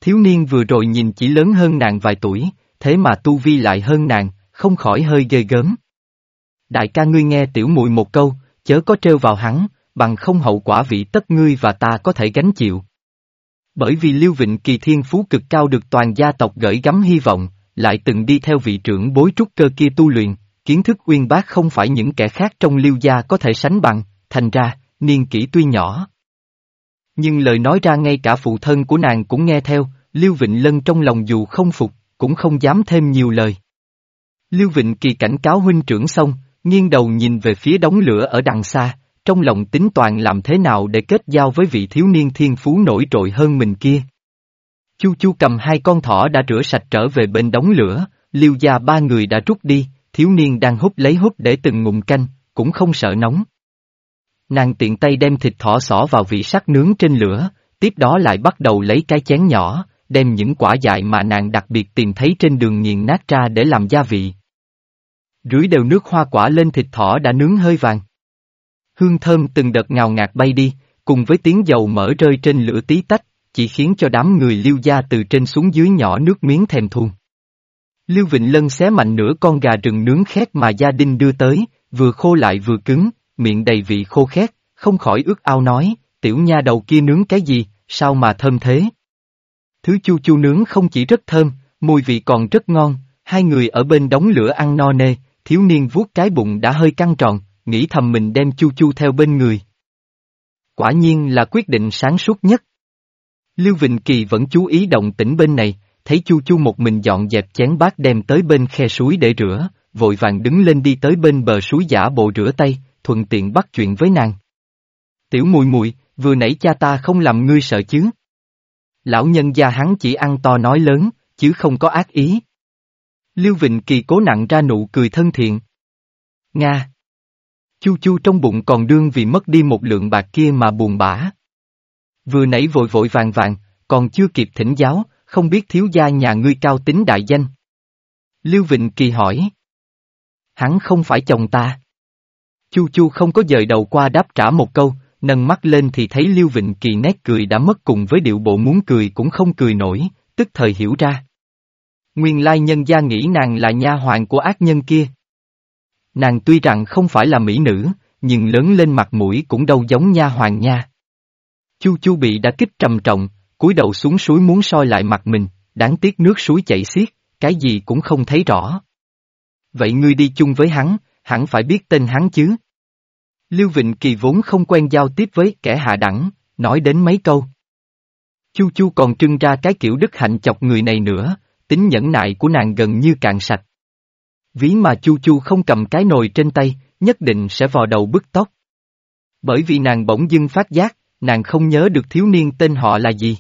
Thiếu niên vừa rồi nhìn chỉ lớn hơn nàng vài tuổi, thế mà tu vi lại hơn nàng, không khỏi hơi ghê gớm. Đại ca ngươi nghe tiểu muội một câu, chớ có trêu vào hắn, bằng không hậu quả vị tất ngươi và ta có thể gánh chịu. Bởi vì Lưu Vịnh Kỳ thiên phú cực cao được toàn gia tộc gửi gắm hy vọng, lại từng đi theo vị trưởng bối trúc cơ kia tu luyện, kiến thức uyên bác không phải những kẻ khác trong Lưu gia có thể sánh bằng, thành ra, niên kỷ tuy nhỏ. Nhưng lời nói ra ngay cả phụ thân của nàng cũng nghe theo, Lưu Vịnh Lân trong lòng dù không phục, cũng không dám thêm nhiều lời. Lưu Vịnh Kỳ cảnh cáo huynh trưởng xong, nghiêng đầu nhìn về phía đống lửa ở đằng xa, trong lòng tính toàn làm thế nào để kết giao với vị thiếu niên thiên phú nổi trội hơn mình kia. Chu Chu cầm hai con thỏ đã rửa sạch trở về bên đống lửa, liêu gia ba người đã rút đi, thiếu niên đang hút lấy hút để từng ngụm canh, cũng không sợ nóng. Nàng tiện tay đem thịt thỏ xỏ vào vị sắt nướng trên lửa, tiếp đó lại bắt đầu lấy cái chén nhỏ, đem những quả dại mà nàng đặc biệt tìm thấy trên đường nghiền nát ra để làm gia vị. Rưới đều nước hoa quả lên thịt thỏ đã nướng hơi vàng. Hương thơm từng đợt ngào ngạt bay đi, cùng với tiếng dầu mỡ rơi trên lửa tí tách, chỉ khiến cho đám người lưu gia từ trên xuống dưới nhỏ nước miếng thèm thuồng. Lưu Vịnh Lân xé mạnh nửa con gà rừng nướng khét mà gia đình đưa tới, vừa khô lại vừa cứng, miệng đầy vị khô khét, không khỏi ước ao nói, tiểu nha đầu kia nướng cái gì, sao mà thơm thế? Thứ chu chu nướng không chỉ rất thơm, mùi vị còn rất ngon, hai người ở bên đống lửa ăn no nê, thiếu niên vuốt cái bụng đã hơi căng tròn, nghĩ thầm mình đem chu chu theo bên người. Quả nhiên là quyết định sáng suốt nhất. Lưu Vịnh Kỳ vẫn chú ý động tĩnh bên này, thấy Chu Chu một mình dọn dẹp chén bát đem tới bên khe suối để rửa, vội vàng đứng lên đi tới bên bờ suối giả bộ rửa tay, thuận tiện bắt chuyện với nàng. Tiểu mùi mùi, vừa nãy cha ta không làm ngươi sợ chứ. Lão nhân gia hắn chỉ ăn to nói lớn, chứ không có ác ý. Lưu Vịnh Kỳ cố nặng ra nụ cười thân thiện. Nga. Chu chu trong bụng còn đương vì mất đi một lượng bạc kia mà buồn bã. Vừa nãy vội vội vàng vàng, còn chưa kịp thỉnh giáo, không biết thiếu gia nhà ngươi cao tính đại danh. Lưu Vịnh Kỳ hỏi. Hắn không phải chồng ta. Chu Chu không có dời đầu qua đáp trả một câu, nâng mắt lên thì thấy Lưu Vịnh Kỳ nét cười đã mất cùng với điệu bộ muốn cười cũng không cười nổi, tức thời hiểu ra. Nguyên lai nhân gia nghĩ nàng là nha hoàng của ác nhân kia. Nàng tuy rằng không phải là mỹ nữ, nhưng lớn lên mặt mũi cũng đâu giống nha hoàng nha. Chu Chu bị đã kích trầm trọng, cúi đầu xuống suối muốn soi lại mặt mình, đáng tiếc nước suối chảy xiết, cái gì cũng không thấy rõ. Vậy ngươi đi chung với hắn, hẳn phải biết tên hắn chứ. Lưu Vịnh Kỳ vốn không quen giao tiếp với kẻ hạ đẳng, nói đến mấy câu. Chu Chu còn trưng ra cái kiểu đức hạnh chọc người này nữa, tính nhẫn nại của nàng gần như cạn sạch. Ví mà Chu Chu không cầm cái nồi trên tay, nhất định sẽ vò đầu bứt tóc. Bởi vì nàng bỗng dưng phát giác, nàng không nhớ được thiếu niên tên họ là gì.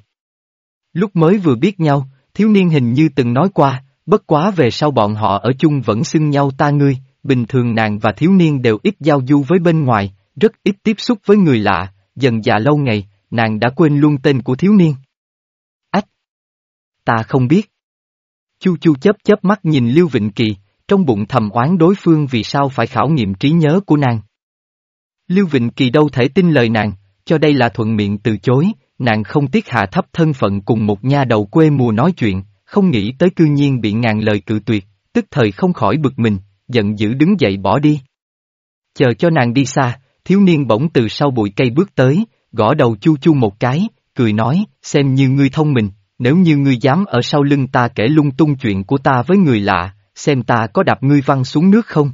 Lúc mới vừa biết nhau, thiếu niên hình như từng nói qua, bất quá về sau bọn họ ở chung vẫn xưng nhau ta ngươi, bình thường nàng và thiếu niên đều ít giao du với bên ngoài, rất ít tiếp xúc với người lạ, dần già lâu ngày, nàng đã quên luôn tên của thiếu niên. Ách! Ta không biết. Chu chu chớp chớp mắt nhìn Lưu Vịnh Kỳ, trong bụng thầm oán đối phương vì sao phải khảo nghiệm trí nhớ của nàng. Lưu Vịnh Kỳ đâu thể tin lời nàng, cho đây là thuận miệng từ chối, nàng không tiếc hạ thấp thân phận cùng một nha đầu quê mùa nói chuyện, không nghĩ tới cư nhiên bị ngàn lời cự tuyệt, tức thời không khỏi bực mình, giận dữ đứng dậy bỏ đi. Chờ cho nàng đi xa, thiếu niên bỗng từ sau bụi cây bước tới, gõ đầu chu chu một cái, cười nói, xem như ngươi thông minh, nếu như ngươi dám ở sau lưng ta kể lung tung chuyện của ta với người lạ, xem ta có đạp ngươi văng xuống nước không?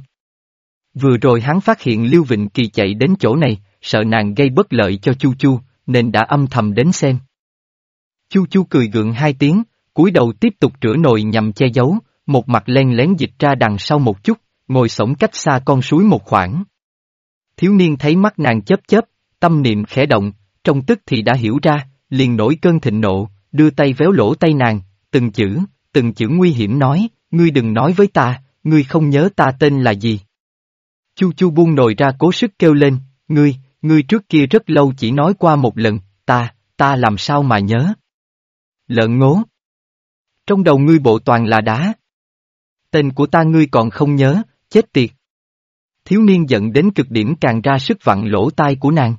Vừa rồi hắn phát hiện Lưu Vịnh Kỳ chạy đến chỗ này, sợ nàng gây bất lợi cho Chu Chu, nên đã âm thầm đến xem. Chu Chu cười gượng hai tiếng, cúi đầu tiếp tục rửa nồi nhằm che giấu, một mặt len lén dịch ra đằng sau một chút, ngồi sổng cách xa con suối một khoảng. Thiếu niên thấy mắt nàng chớp chớp, tâm niệm khẽ động, trong tức thì đã hiểu ra, liền nổi cơn thịnh nộ, đưa tay véo lỗ tay nàng, từng chữ, từng chữ nguy hiểm nói, ngươi đừng nói với ta, ngươi không nhớ ta tên là gì. Chu chu buông nồi ra cố sức kêu lên, ngươi, ngươi trước kia rất lâu chỉ nói qua một lần, ta, ta làm sao mà nhớ. Lợn ngố. Trong đầu ngươi bộ toàn là đá. Tên của ta ngươi còn không nhớ, chết tiệt. Thiếu niên giận đến cực điểm càng ra sức vặn lỗ tai của nàng.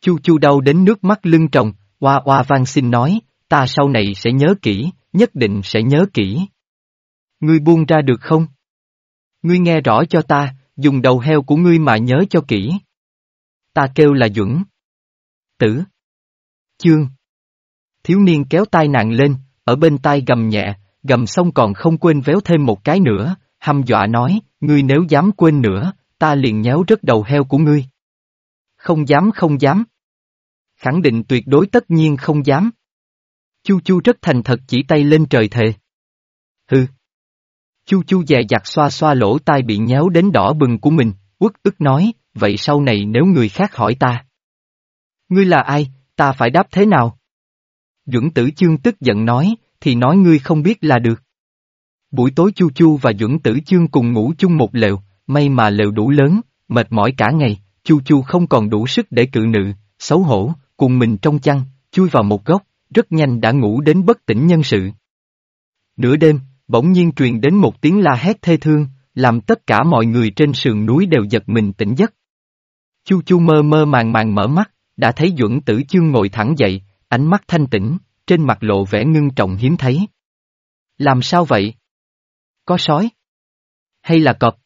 Chu chu đau đến nước mắt lưng tròng, oa oa Văn xin nói, ta sau này sẽ nhớ kỹ, nhất định sẽ nhớ kỹ. Ngươi buông ra được không? Ngươi nghe rõ cho ta, dùng đầu heo của ngươi mà nhớ cho kỹ. Ta kêu là Duẩn. Tử. Chương. Thiếu niên kéo tai nàng lên, ở bên tai gầm nhẹ, gầm xong còn không quên véo thêm một cái nữa, hăm dọa nói, ngươi nếu dám quên nữa, ta liền nhéo rớt đầu heo của ngươi. Không dám không dám. Khẳng định tuyệt đối tất nhiên không dám. Chu Chu rất thành thật chỉ tay lên trời thề. Hừ. Chu Chu dè dặt xoa xoa lỗ tai bị nhéo đến đỏ bừng của mình, uất ức nói, vậy sau này nếu người khác hỏi ta. Ngươi là ai, ta phải đáp thế nào? Duẩn tử chương tức giận nói, thì nói ngươi không biết là được. Buổi tối Chu Chu và Duẩn Tử Chương cùng ngủ chung một lều, may mà lều đủ lớn, mệt mỏi cả ngày, Chu Chu không còn đủ sức để cự nữ, xấu hổ, cùng mình trong chăn, chui vào một góc, rất nhanh đã ngủ đến bất tỉnh nhân sự. Nửa đêm, bỗng nhiên truyền đến một tiếng la hét thê thương, làm tất cả mọi người trên sườn núi đều giật mình tỉnh giấc. Chu Chu mơ mơ màng màng mở mắt, đã thấy Duẩn Tử Chương ngồi thẳng dậy, ánh mắt thanh tĩnh, trên mặt lộ vẻ ngưng trọng hiếm thấy. Làm sao vậy? Có sói? Hay là cọp?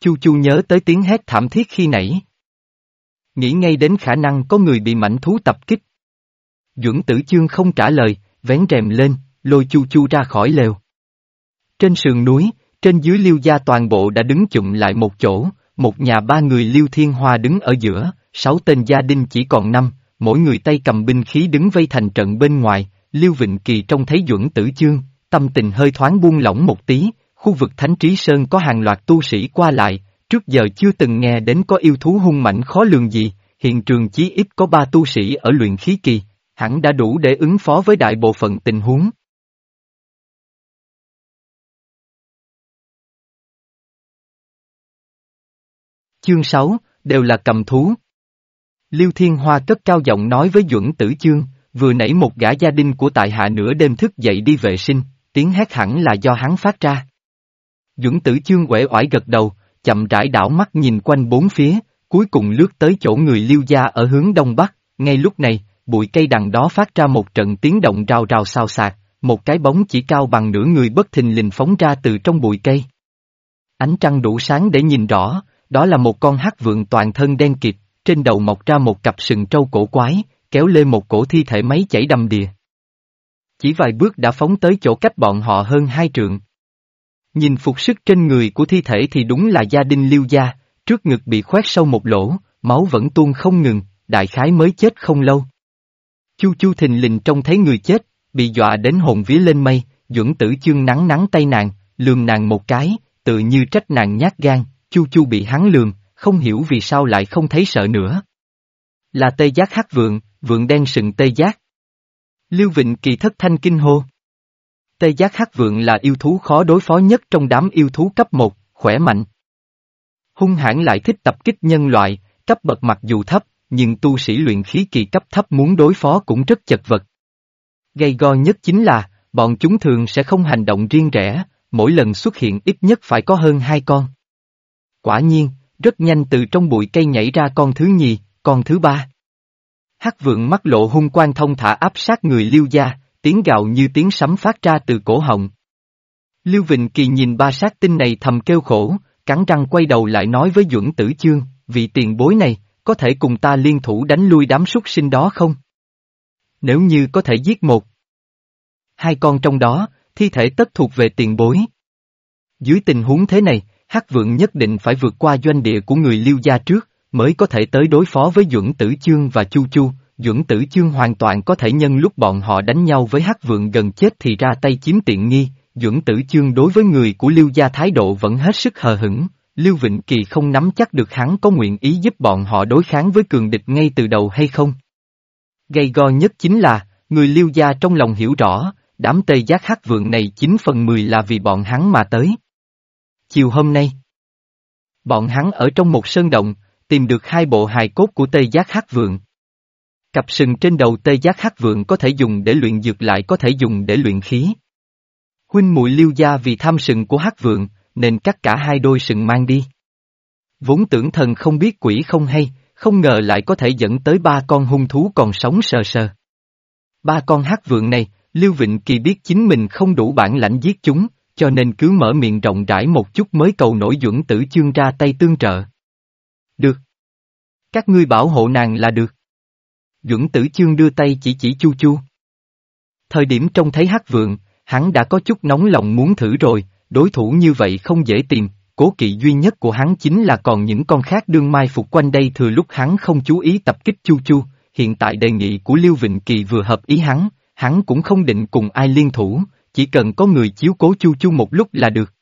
Chu Chu nhớ tới tiếng hét thảm thiết khi nãy. Nghĩ ngay đến khả năng có người bị mảnh thú tập kích. Duẩn tử chương không trả lời, vén rèm lên, lôi Chu Chu ra khỏi lều. Trên sườn núi, trên dưới liêu gia toàn bộ đã đứng chụm lại một chỗ, một nhà ba người liêu thiên hoa đứng ở giữa, sáu tên gia đình chỉ còn năm, mỗi người tay cầm binh khí đứng vây thành trận bên ngoài, liêu vịnh kỳ trông thấy duẩn tử chương, tâm tình hơi thoáng buông lỏng một tí, khu vực Thánh Trí Sơn có hàng loạt tu sĩ qua lại, trước giờ chưa từng nghe đến có yêu thú hung mạnh khó lường gì, hiện trường chí ít có ba tu sĩ ở luyện khí kỳ, hẳn đã đủ để ứng phó với đại bộ phận tình huống. Chương 6, đều là cầm thú. Liêu Thiên Hoa cất cao giọng nói với Duẩn Tử Chương, vừa nãy một gã gia đình của tại hạ nửa đêm thức dậy đi vệ sinh, tiếng hét hẳn là do hắn phát ra. Duẩn Tử Chương uể oải gật đầu, chậm rãi đảo mắt nhìn quanh bốn phía, cuối cùng lướt tới chỗ người Liêu gia ở hướng đông bắc, ngay lúc này, bụi cây đằng đó phát ra một trận tiếng động rào rào xào xạc, một cái bóng chỉ cao bằng nửa người bất thình lình phóng ra từ trong bụi cây. Ánh trăng đủ sáng để nhìn rõ, đó là một con hắc vượng toàn thân đen kịt, trên đầu mọc ra một cặp sừng trâu cổ quái, kéo lên một cổ thi thể máy chảy đầm đìa. Chỉ vài bước đã phóng tới chỗ cách bọn họ hơn hai trượng. Nhìn phục sức trên người của thi thể thì đúng là gia đình liêu gia, trước ngực bị khoét sâu một lỗ, máu vẫn tuôn không ngừng, đại khái mới chết không lâu. Chu chu thình lình trông thấy người chết, bị dọa đến hồn vía lên mây, dưỡng tử chương nắng nắng tay nàng, lườm nàng một cái, tự như trách nàng nhát gan, chu chu bị hắn lườm, không hiểu vì sao lại không thấy sợ nữa. Là tê giác hắc vượng, vượng đen sừng tê giác. Lưu Vịnh kỳ thất thanh kinh hô. Tê giác hắc vượng là yêu thú khó đối phó nhất trong đám yêu thú cấp 1, khỏe mạnh. Hung hãn lại thích tập kích nhân loại, cấp bậc mặc dù thấp, nhưng tu sĩ luyện khí kỳ cấp thấp muốn đối phó cũng rất chật vật. Gây go nhất chính là, bọn chúng thường sẽ không hành động riêng rẽ, mỗi lần xuất hiện ít nhất phải có hơn hai con. Quả nhiên, rất nhanh từ trong bụi cây nhảy ra con thứ nhì, con thứ ba. Hắc vượng mắt lộ hung quang thông thả áp sát người liêu gia, tiếng gào như tiếng sấm phát ra từ cổ họng. Lưu Vịnh Kỳ nhìn ba sát tinh này thầm kêu khổ, cắn răng quay đầu lại nói với Duẩn Tử Chương, vị tiền bối này, có thể cùng ta liên thủ đánh lui đám súc sinh đó không? Nếu như có thể giết một, hai con trong đó, thi thể tất thuộc về tiền bối. Dưới tình huống thế này, Hắc Vượng nhất định phải vượt qua doanh địa của người Lưu gia trước, mới có thể tới đối phó với Duẩn Tử Chương và Chu Chu. Duẩn Tử Chương hoàn toàn có thể nhân lúc bọn họ đánh nhau với Hắc Vượng gần chết thì ra tay chiếm tiện nghi. Duẩn Tử Chương đối với người của Lưu gia thái độ vẫn hết sức hờ hững. Lưu Vịnh Kỳ không nắm chắc được hắn có nguyện ý giúp bọn họ đối kháng với cường địch ngay từ đầu hay không. Gây go nhất chính là, người Lưu gia trong lòng hiểu rõ, đám tây giác hắc vượng này chín phần mười là vì bọn hắn mà tới. Chiều hôm nay, bọn hắn ở trong một sơn động, tìm được hai bộ hài cốt của Tây Giác Hắc Vượng. Cặp sừng trên đầu tê Giác Hắc Vượng có thể dùng để luyện dược lại có thể dùng để luyện khí. Huynh muội liêu gia vì tham sừng của Hắc Vượng, nên cắt cả hai đôi sừng mang đi. Vốn tưởng thần không biết quỷ không hay, không ngờ lại có thể dẫn tới ba con hung thú còn sống sờ sờ. Ba con Hắc Vượng này, Lưu Vịnh Kỳ biết chính mình không đủ bản lãnh giết chúng, cho nên cứ mở miệng rộng rãi một chút mới cầu nổi dưỡng tử chương ra tay tương trợ. Được. Các ngươi bảo hộ nàng là được. Duẩn tử chương đưa tay chỉ chỉ chu chu. Thời điểm trông thấy hắc vượng, hắn đã có chút nóng lòng muốn thử rồi, đối thủ như vậy không dễ tìm, cố kỵ duy nhất của hắn chính là còn những con khác đương mai phục quanh đây thừa lúc hắn không chú ý tập kích chu chu, hiện tại đề nghị của Lưu Vịnh Kỳ vừa hợp ý hắn, hắn cũng không định cùng ai liên thủ, chỉ cần có người chiếu cố chu chu một lúc là được.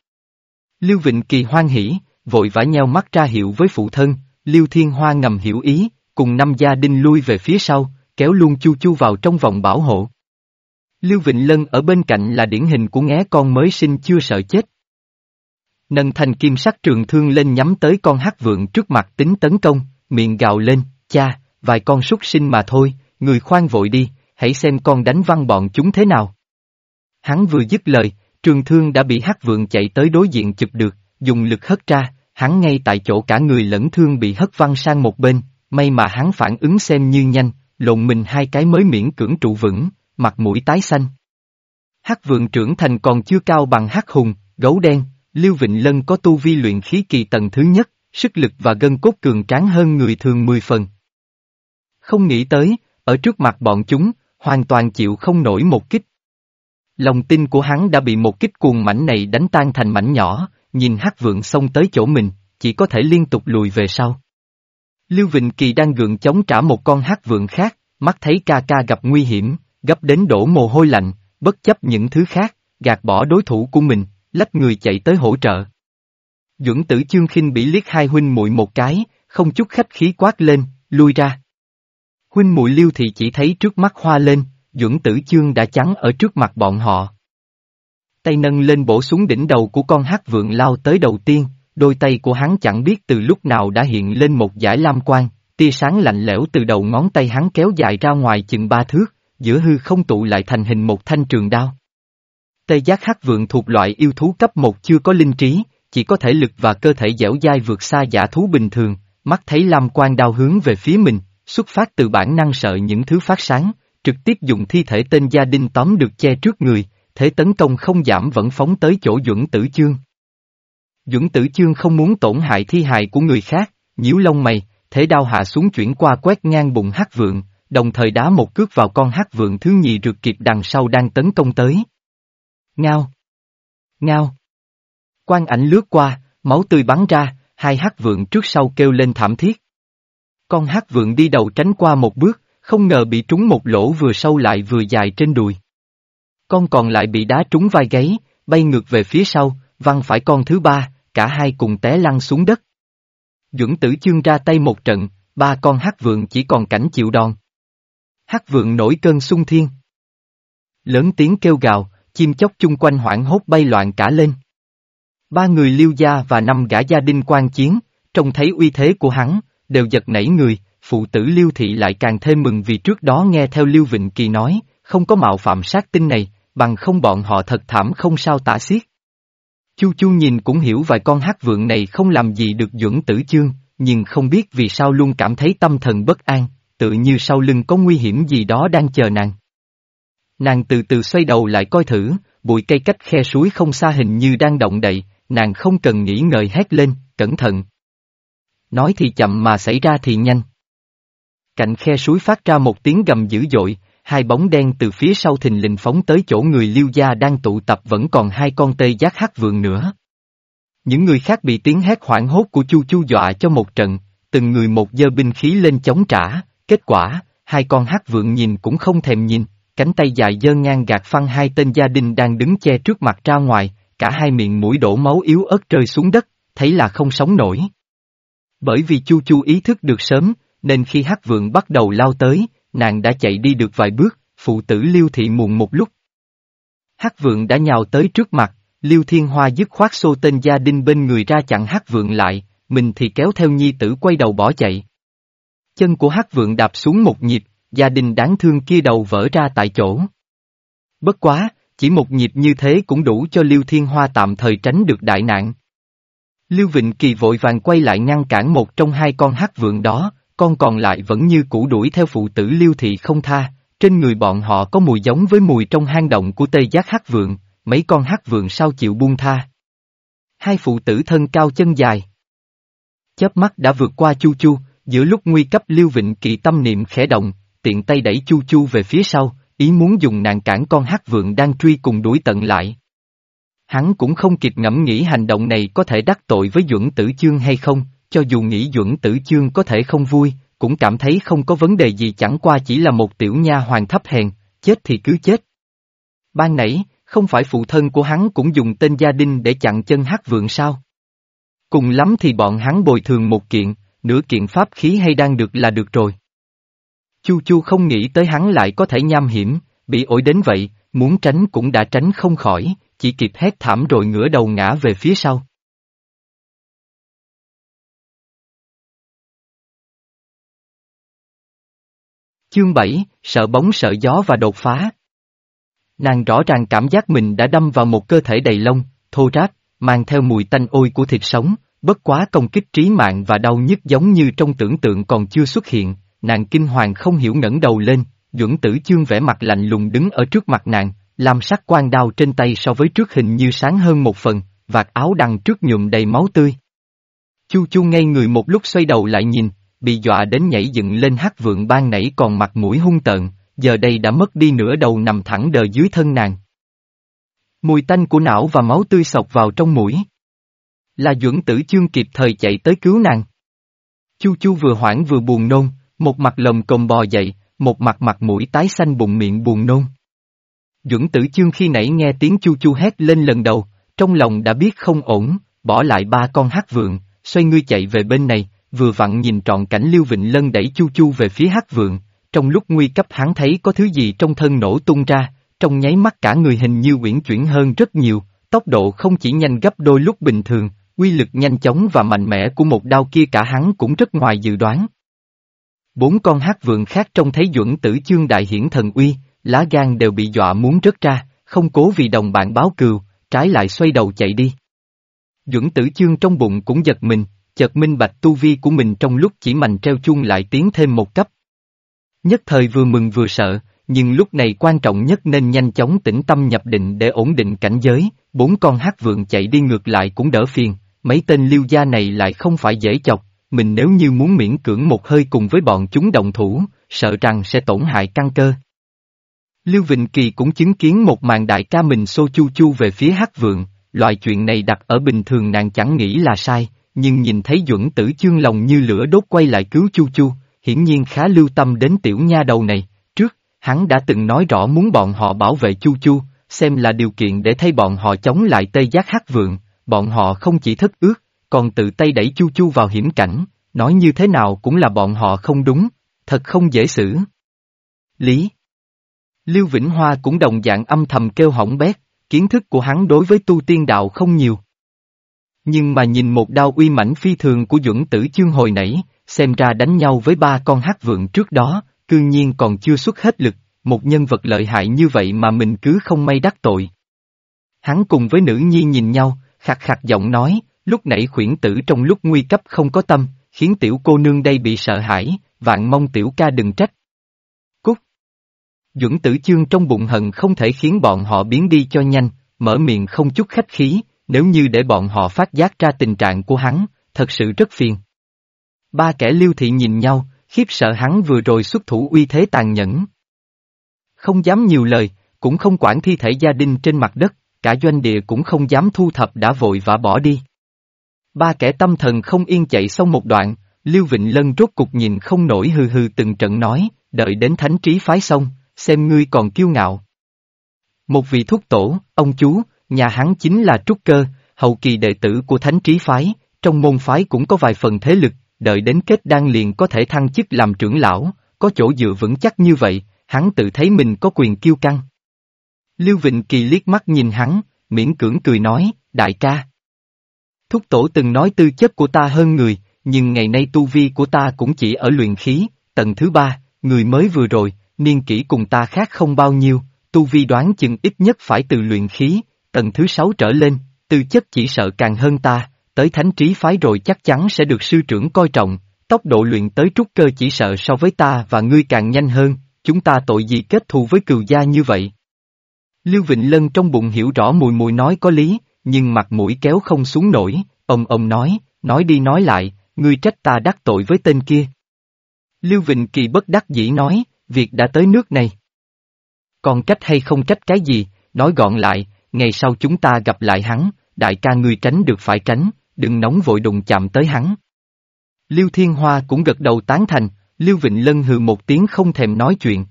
Lưu Vịnh Kỳ hoan hỉ, vội vã nheo mắt ra hiệu với phụ thân, Lưu Thiên Hoa ngầm hiểu ý, cùng năm gia đình lui về phía sau, kéo luôn chu chu vào trong vòng bảo hộ. Lưu Vịnh Lân ở bên cạnh là điển hình của ngé con mới sinh chưa sợ chết. Nâng thành kim sắc trường thương lên nhắm tới con hát vượng trước mặt tính tấn công, miệng gào lên, cha, vài con súc sinh mà thôi, người khoan vội đi, hãy xem con đánh văng bọn chúng thế nào. Hắn vừa dứt lời, trường thương đã bị hát vượng chạy tới đối diện chụp được, dùng lực hất ra, hắn ngay tại chỗ cả người lẫn thương bị hất văng sang một bên, may mà hắn phản ứng xem như nhanh, lộn mình hai cái mới miễn cưỡng trụ vững, mặt mũi tái xanh. Hắc vượng trưởng thành còn chưa cao bằng hắc hùng, gấu đen, Lưu Vịnh Lân có tu vi luyện khí kỳ tầng thứ nhất, sức lực và gân cốt cường tráng hơn người thường 10 phần. Không nghĩ tới, ở trước mặt bọn chúng, hoàn toàn chịu không nổi một kích. Lòng tin của hắn đã bị một kích cuồng mảnh này đánh tan thành mảnh nhỏ, nhìn hắc vượng xông tới chỗ mình, chỉ có thể liên tục lùi về sau. Lưu Vịnh Kỳ đang gượng chống trả một con hắc vượng khác, mắt thấy ca ca gặp nguy hiểm, gấp đến đổ mồ hôi lạnh, bất chấp những thứ khác, gạt bỏ đối thủ của mình, lách người chạy tới hỗ trợ. Dưỡng tử chương khinh bị liếc hai huynh muội một cái, không chút khách khí quát lên, lui ra. Huynh muội Lưu thì chỉ thấy trước mắt hoa lên, dưỡng tử chương đã chắn ở trước mặt bọn họ. Tay nâng lên bổ xuống đỉnh đầu của con hắc vượng lao tới đầu tiên, đôi tay của hắn chẳng biết từ lúc nào đã hiện lên một giải lam quang, tia sáng lạnh lẽo từ đầu ngón tay hắn kéo dài ra ngoài chừng ba thước, giữa hư không tụ lại thành hình một thanh trường đao. Tê giác hắc vượng thuộc loại yêu thú cấp một chưa có linh trí, chỉ có thể lực và cơ thể dẻo dai vượt xa giả thú bình thường, mắt thấy lam quang đao hướng về phía mình, xuất phát từ bản năng sợ những thứ phát sáng, trực tiếp dùng thi thể tên gia đình tóm được che trước người, thế tấn công không giảm vẫn phóng tới chỗ dưỡng tử chương. Dũng tử chương không muốn tổn hại thi hài của người khác, nhíu lông mày, thế đao hạ xuống chuyển qua quét ngang bụng hắc vượng, đồng thời đá một cước vào con hắc vượng thứ nhì rượt kịp đằng sau đang tấn công tới. Ngao! Ngao! Quan ảnh lướt qua, máu tươi bắn ra, hai hắc vượng trước sau kêu lên thảm thiết. Con hắc vượng đi đầu tránh qua một bước, không ngờ bị trúng một lỗ vừa sâu lại vừa dài trên đùi. Con còn lại bị đá trúng vai gáy, bay ngược về phía sau, văng phải con thứ ba, cả hai cùng té lăn xuống đất. Duẩn tử chương ra tay một trận, ba con hát vượng chỉ còn cảnh chịu đòn. hát vượng nổi cơn sung thiên. Lớn tiếng kêu gào, chim chóc chung quanh hoảng hốt bay loạn cả lên. Ba người liêu gia và năm gã gia đình quan chiến, trông thấy uy thế của hắn, đều giật nảy người, phụ tử liêu thị lại càng thêm mừng vì trước đó nghe theo liêu Vịnh Kỳ nói, không có mạo phạm sát tinh này, bằng không bọn họ thật thảm không sao tả xiết. Chu Chu nhìn cũng hiểu vài con hát vượng này không làm gì được dưỡng tử chương, nhưng không biết vì sao luôn cảm thấy tâm thần bất an, tự như sau lưng có nguy hiểm gì đó đang chờ nàng. Nàng từ từ xoay đầu lại coi thử, bụi cây cách khe suối không xa hình như đang động đậy, nàng không cần nghĩ ngợi hét lên, cẩn thận. Nói thì chậm mà xảy ra thì nhanh. Cạnh khe suối phát ra một tiếng gầm dữ dội, hai bóng đen từ phía sau thình lình phóng tới chỗ người liêu gia đang tụ tập vẫn còn hai con tê giác hắc vượng nữa. Những người khác bị tiếng hét hoảng hốt của Chu Chu dọa cho một trận, từng người một dơ binh khí lên chống trả, kết quả, hai con hắc vượng nhìn cũng không thèm nhìn, cánh tay dài dơ ngang gạt phăng hai tên gia đình đang đứng che trước mặt ra ngoài, cả hai miệng mũi đổ máu yếu ớt rơi xuống đất, thấy là không sống nổi. Bởi vì Chu Chu ý thức được sớm, nên khi hắc vượng bắt đầu lao tới, nàng đã chạy đi được vài bước, phụ tử Liêu Thị muộn một lúc. Hắc vượng đã nhào tới trước mặt, Liêu Thiên Hoa dứt khoát xô tên gia đình bên người ra chặn Hắc vượng lại, mình thì kéo theo nhi tử quay đầu bỏ chạy. Chân của Hắc vượng đạp xuống một nhịp, gia đình đáng thương kia đầu vỡ ra tại chỗ. Bất quá, chỉ một nhịp như thế cũng đủ cho Liêu Thiên Hoa tạm thời tránh được đại nạn. Lưu Vịnh Kỳ vội vàng quay lại ngăn cản một trong hai con hắc vượng đó, con còn lại vẫn như cũ đuổi theo phụ tử Lưu Thị không tha, trên người bọn họ có mùi giống với mùi trong hang động của tê Giác hắc vượng, mấy con hắc vượng sao chịu buông tha. Hai phụ tử thân cao chân dài. Chớp mắt đã vượt qua Chu Chu, giữa lúc nguy cấp Lưu Vịnh Kỳ tâm niệm khẽ động, tiện tay đẩy Chu Chu về phía sau, ý muốn dùng nàng cản con hắc vượng đang truy cùng đuổi tận lại. Hắn cũng không kịp ngẫm nghĩ hành động này có thể đắc tội với Duẩn Tử Chương hay không, cho dù nghĩ Duẩn Tử Chương có thể không vui, cũng cảm thấy không có vấn đề gì chẳng qua chỉ là một tiểu nha hoàng thấp hèn, chết thì cứ chết. Ban nãy, không phải phụ thân của hắn cũng dùng tên gia đình để chặn chân hát vượng sao? Cùng lắm thì bọn hắn bồi thường một kiện, nửa kiện pháp khí hay đang được là được rồi. Chu Chu không nghĩ tới hắn lại có thể nham hiểm, bị ổi đến vậy, muốn tránh cũng đã tránh không khỏi, chỉ kịp hét thảm rồi ngửa đầu ngã về phía sau. Chương 7, sợ bóng sợ gió và đột phá. Nàng rõ ràng cảm giác mình đã đâm vào một cơ thể đầy lông, thô ráp, mang theo mùi tanh ôi của thịt sống, bất quá công kích trí mạng và đau nhức giống như trong tưởng tượng còn chưa xuất hiện, nàng kinh hoàng không hiểu ngẩng đầu lên, duẩn tử chương vẻ mặt lạnh lùng đứng ở trước mặt nàng, làm sắc quan đao trên tay so với trước hình như sáng hơn một phần, vạt áo đằng trước nhuộm đầy máu tươi. Chu chu ngay người một lúc xoay đầu lại nhìn, bị dọa đến nhảy dựng lên hát vượng ban nãy còn mặt mũi hung tợn, giờ đây đã mất đi nửa đầu nằm thẳng đờ dưới thân nàng. Mùi tanh của não và máu tươi sọc vào trong mũi. Là dưỡng tử chương kịp thời chạy tới cứu nàng. Chu chu vừa hoảng vừa buồn nôn, một mặt lồng cồm bò dậy, một mặt mặt mũi tái xanh bụng miệng buồn nôn. dưỡng tử chương khi nãy nghe tiếng chu chu hét lên lần đầu, trong lòng đã biết không ổn, bỏ lại ba con hát vượng, xoay ngươi chạy về bên này, vừa vặn nhìn trọn cảnh Lưu Vịnh Lân đẩy chu chu về phía hát vượng, trong lúc nguy cấp hắn thấy có thứ gì trong thân nổ tung ra, trong nháy mắt cả người hình như uyển chuyển hơn rất nhiều, tốc độ không chỉ nhanh gấp đôi lúc bình thường, quy lực nhanh chóng và mạnh mẽ của một đao kia cả hắn cũng rất ngoài dự đoán. Bốn con hát vượng khác trông thấy duẩn tử chương đại hiển thần uy, lá gan đều bị dọa muốn rớt ra, không cố vì đồng bạn báo cừu, trái lại xoay đầu chạy đi. Duẩn tử chương trong bụng cũng giật mình, chợt minh bạch tu vi của mình trong lúc chỉ mạnh treo chuông lại tiến thêm một cấp. Nhất thời vừa mừng vừa sợ, nhưng lúc này quan trọng nhất nên nhanh chóng tĩnh tâm nhập định để ổn định cảnh giới, bốn con hát vượng chạy đi ngược lại cũng đỡ phiền, mấy tên lưu gia này lại không phải dễ chọc, mình nếu như muốn miễn cưỡng một hơi cùng với bọn chúng đồng thủ, sợ rằng sẽ tổn hại căn cơ. Lưu Vịnh Kỳ cũng chứng kiến một màn đại ca mình xô chu chu về phía hát vượng, loại chuyện này đặt ở bình thường nàng chẳng nghĩ là sai, nhưng nhìn thấy duẩn tử chương lòng như lửa đốt quay lại cứu chu chu, hiển nhiên khá lưu tâm đến tiểu nha đầu này, trước, hắn đã từng nói rõ muốn bọn họ bảo vệ chu chu, xem là điều kiện để thay bọn họ chống lại tây giác hát vượng, bọn họ không chỉ thất ước, còn tự tay đẩy chu chu vào hiểm cảnh, nói như thế nào cũng là bọn họ không đúng, thật không dễ xử. Lý Lưu Vĩnh Hoa cũng đồng dạng âm thầm kêu hỏng bét, kiến thức của hắn đối với tu tiên đạo không nhiều. Nhưng mà nhìn một đao uy mãnh phi thường của duẩn tử chương hồi nãy, xem ra đánh nhau với ba con hát vượng trước đó, cư nhiên còn chưa xuất hết lực, một nhân vật lợi hại như vậy mà mình cứ không may đắc tội. Hắn cùng với nữ nhi nhìn nhau, khạc khạc giọng nói, lúc nãy khuyển tử trong lúc nguy cấp không có tâm, khiến tiểu cô nương đây bị sợ hãi, vạn mong tiểu ca đừng trách. Cút! dưỡng tử chương trong bụng hận không thể khiến bọn họ biến đi cho nhanh, mở miệng không chút khách khí, nếu như để bọn họ phát giác ra tình trạng của hắn, thật sự rất phiền. Ba kẻ lưu thị nhìn nhau, khiếp sợ hắn vừa rồi xuất thủ uy thế tàn nhẫn. Không dám nhiều lời, cũng không quản thi thể gia đình trên mặt đất, cả doanh địa cũng không dám thu thập đã vội vã bỏ đi. Ba kẻ tâm thần không yên chạy xong một đoạn, Lưu Vịnh Lân rốt cục nhìn không nổi hừ hừ từng trận nói, đợi đến thánh trí phái xong, xem ngươi còn kiêu ngạo. Một vị thúc tổ, ông chú, nhà hắn chính là trúc cơ, hậu kỳ đệ tử của thánh trí phái, trong môn phái cũng có vài phần thế lực, đợi đến kết đan liền có thể thăng chức làm trưởng lão, có chỗ dựa vững chắc như vậy, hắn tự thấy mình có quyền kiêu căng. Lưu Vịnh Kỳ liếc mắt nhìn hắn, miễn cưỡng cười nói, đại ca. Thúc tổ từng nói tư chất của ta hơn người, nhưng ngày nay tu vi của ta cũng chỉ ở luyện khí, tầng thứ ba, người mới vừa rồi, niên kỷ cùng ta khác không bao nhiêu, tu vi đoán chừng ít nhất phải từ luyện khí, tầng thứ sáu trở lên, tư chất chỉ sợ càng hơn ta, tới thánh trí phái rồi chắc chắn sẽ được sư trưởng coi trọng, tốc độ luyện tới trúc cơ chỉ sợ so với ta và ngươi càng nhanh hơn, chúng ta tội gì kết thù với cừu gia như vậy. Lưu Vịnh Lân trong bụng hiểu rõ mùi mùi nói có lý, nhưng mặt mũi kéo không xuống nổi, ông ông nói, nói đi nói lại, ngươi trách ta đắc tội với tên kia. Lưu Vịnh Kỳ bất đắc dĩ nói, việc đã tới nước này. Còn trách hay không trách cái gì, nói gọn lại, ngày sau chúng ta gặp lại hắn, đại ca ngươi tránh được phải tránh, đừng nóng vội đụng chạm tới hắn. Lưu Thiên Hoa cũng gật đầu tán thành, Lưu Vịnh Lân hừ một tiếng không thèm nói chuyện.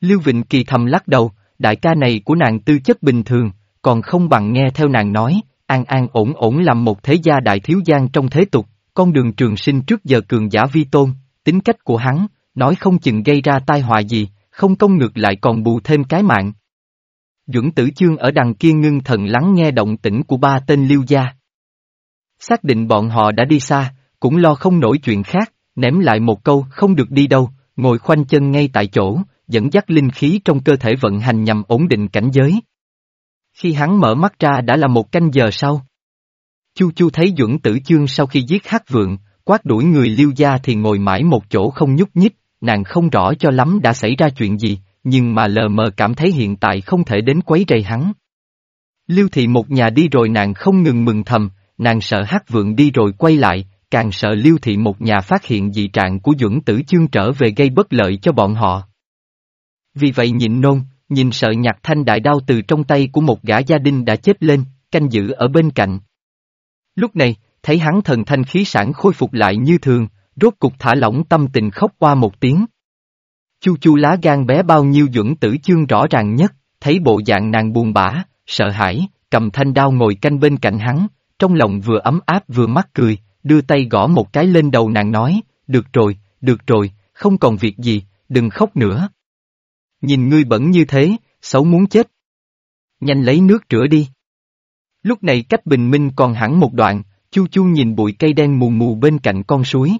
Lưu Vịnh Kỳ thầm lắc đầu, đại ca này của nàng tư chất bình thường, còn không bằng nghe theo nàng nói, an an ổn ổn làm một thế gia đại thiếu giang trong thế tục, con đường trường sinh trước giờ cường giả vi tôn, tính cách của hắn, nói không chừng gây ra tai họa gì, không công ngược lại còn bù thêm cái mạng. Duẩn tử chương ở đằng kia ngưng thần lắng nghe động tĩnh của ba tên lưu gia. Xác định bọn họ đã đi xa, cũng lo không nổi chuyện khác, ném lại một câu không được đi đâu, ngồi khoanh chân ngay tại chỗ, dẫn dắt linh khí trong cơ thể vận hành nhằm ổn định cảnh giới. Khi hắn mở mắt ra đã là một canh giờ sau. Chu Chu thấy Duẩn Tử Chương sau khi giết hát vượng, quát đuổi người lưu gia thì ngồi mãi một chỗ không nhúc nhích, nàng không rõ cho lắm đã xảy ra chuyện gì, nhưng mà lờ mờ cảm thấy hiện tại không thể đến quấy rầy hắn. Lưu thị một nhà đi rồi nàng không ngừng mừng thầm, nàng sợ hắc vượng đi rồi quay lại, càng sợ lưu thị một nhà phát hiện dị trạng của dưỡng tử chương trở về gây bất lợi cho bọn họ. Vì vậy nhịn nôn, nhìn sợ nhặt thanh đại đao từ trong tay của một gã gia đình đã chết lên, canh giữ ở bên cạnh. Lúc này, thấy hắn thần thanh khí sản khôi phục lại như thường, rốt cục thả lỏng tâm tình khóc qua một tiếng. Chu chu lá gan bé bao nhiêu dưỡng tử chương rõ ràng nhất, thấy bộ dạng nàng buồn bã, sợ hãi, cầm thanh đao ngồi canh bên cạnh hắn, trong lòng vừa ấm áp vừa mắc cười, đưa tay gõ một cái lên đầu nàng nói, được rồi, được rồi, không còn việc gì, đừng khóc nữa. Nhìn ngươi bẩn như thế, xấu muốn chết. Nhanh lấy nước rửa đi. Lúc này cách bình minh còn hẳn một đoạn, chu chu nhìn bụi cây đen mù mù bên cạnh con suối.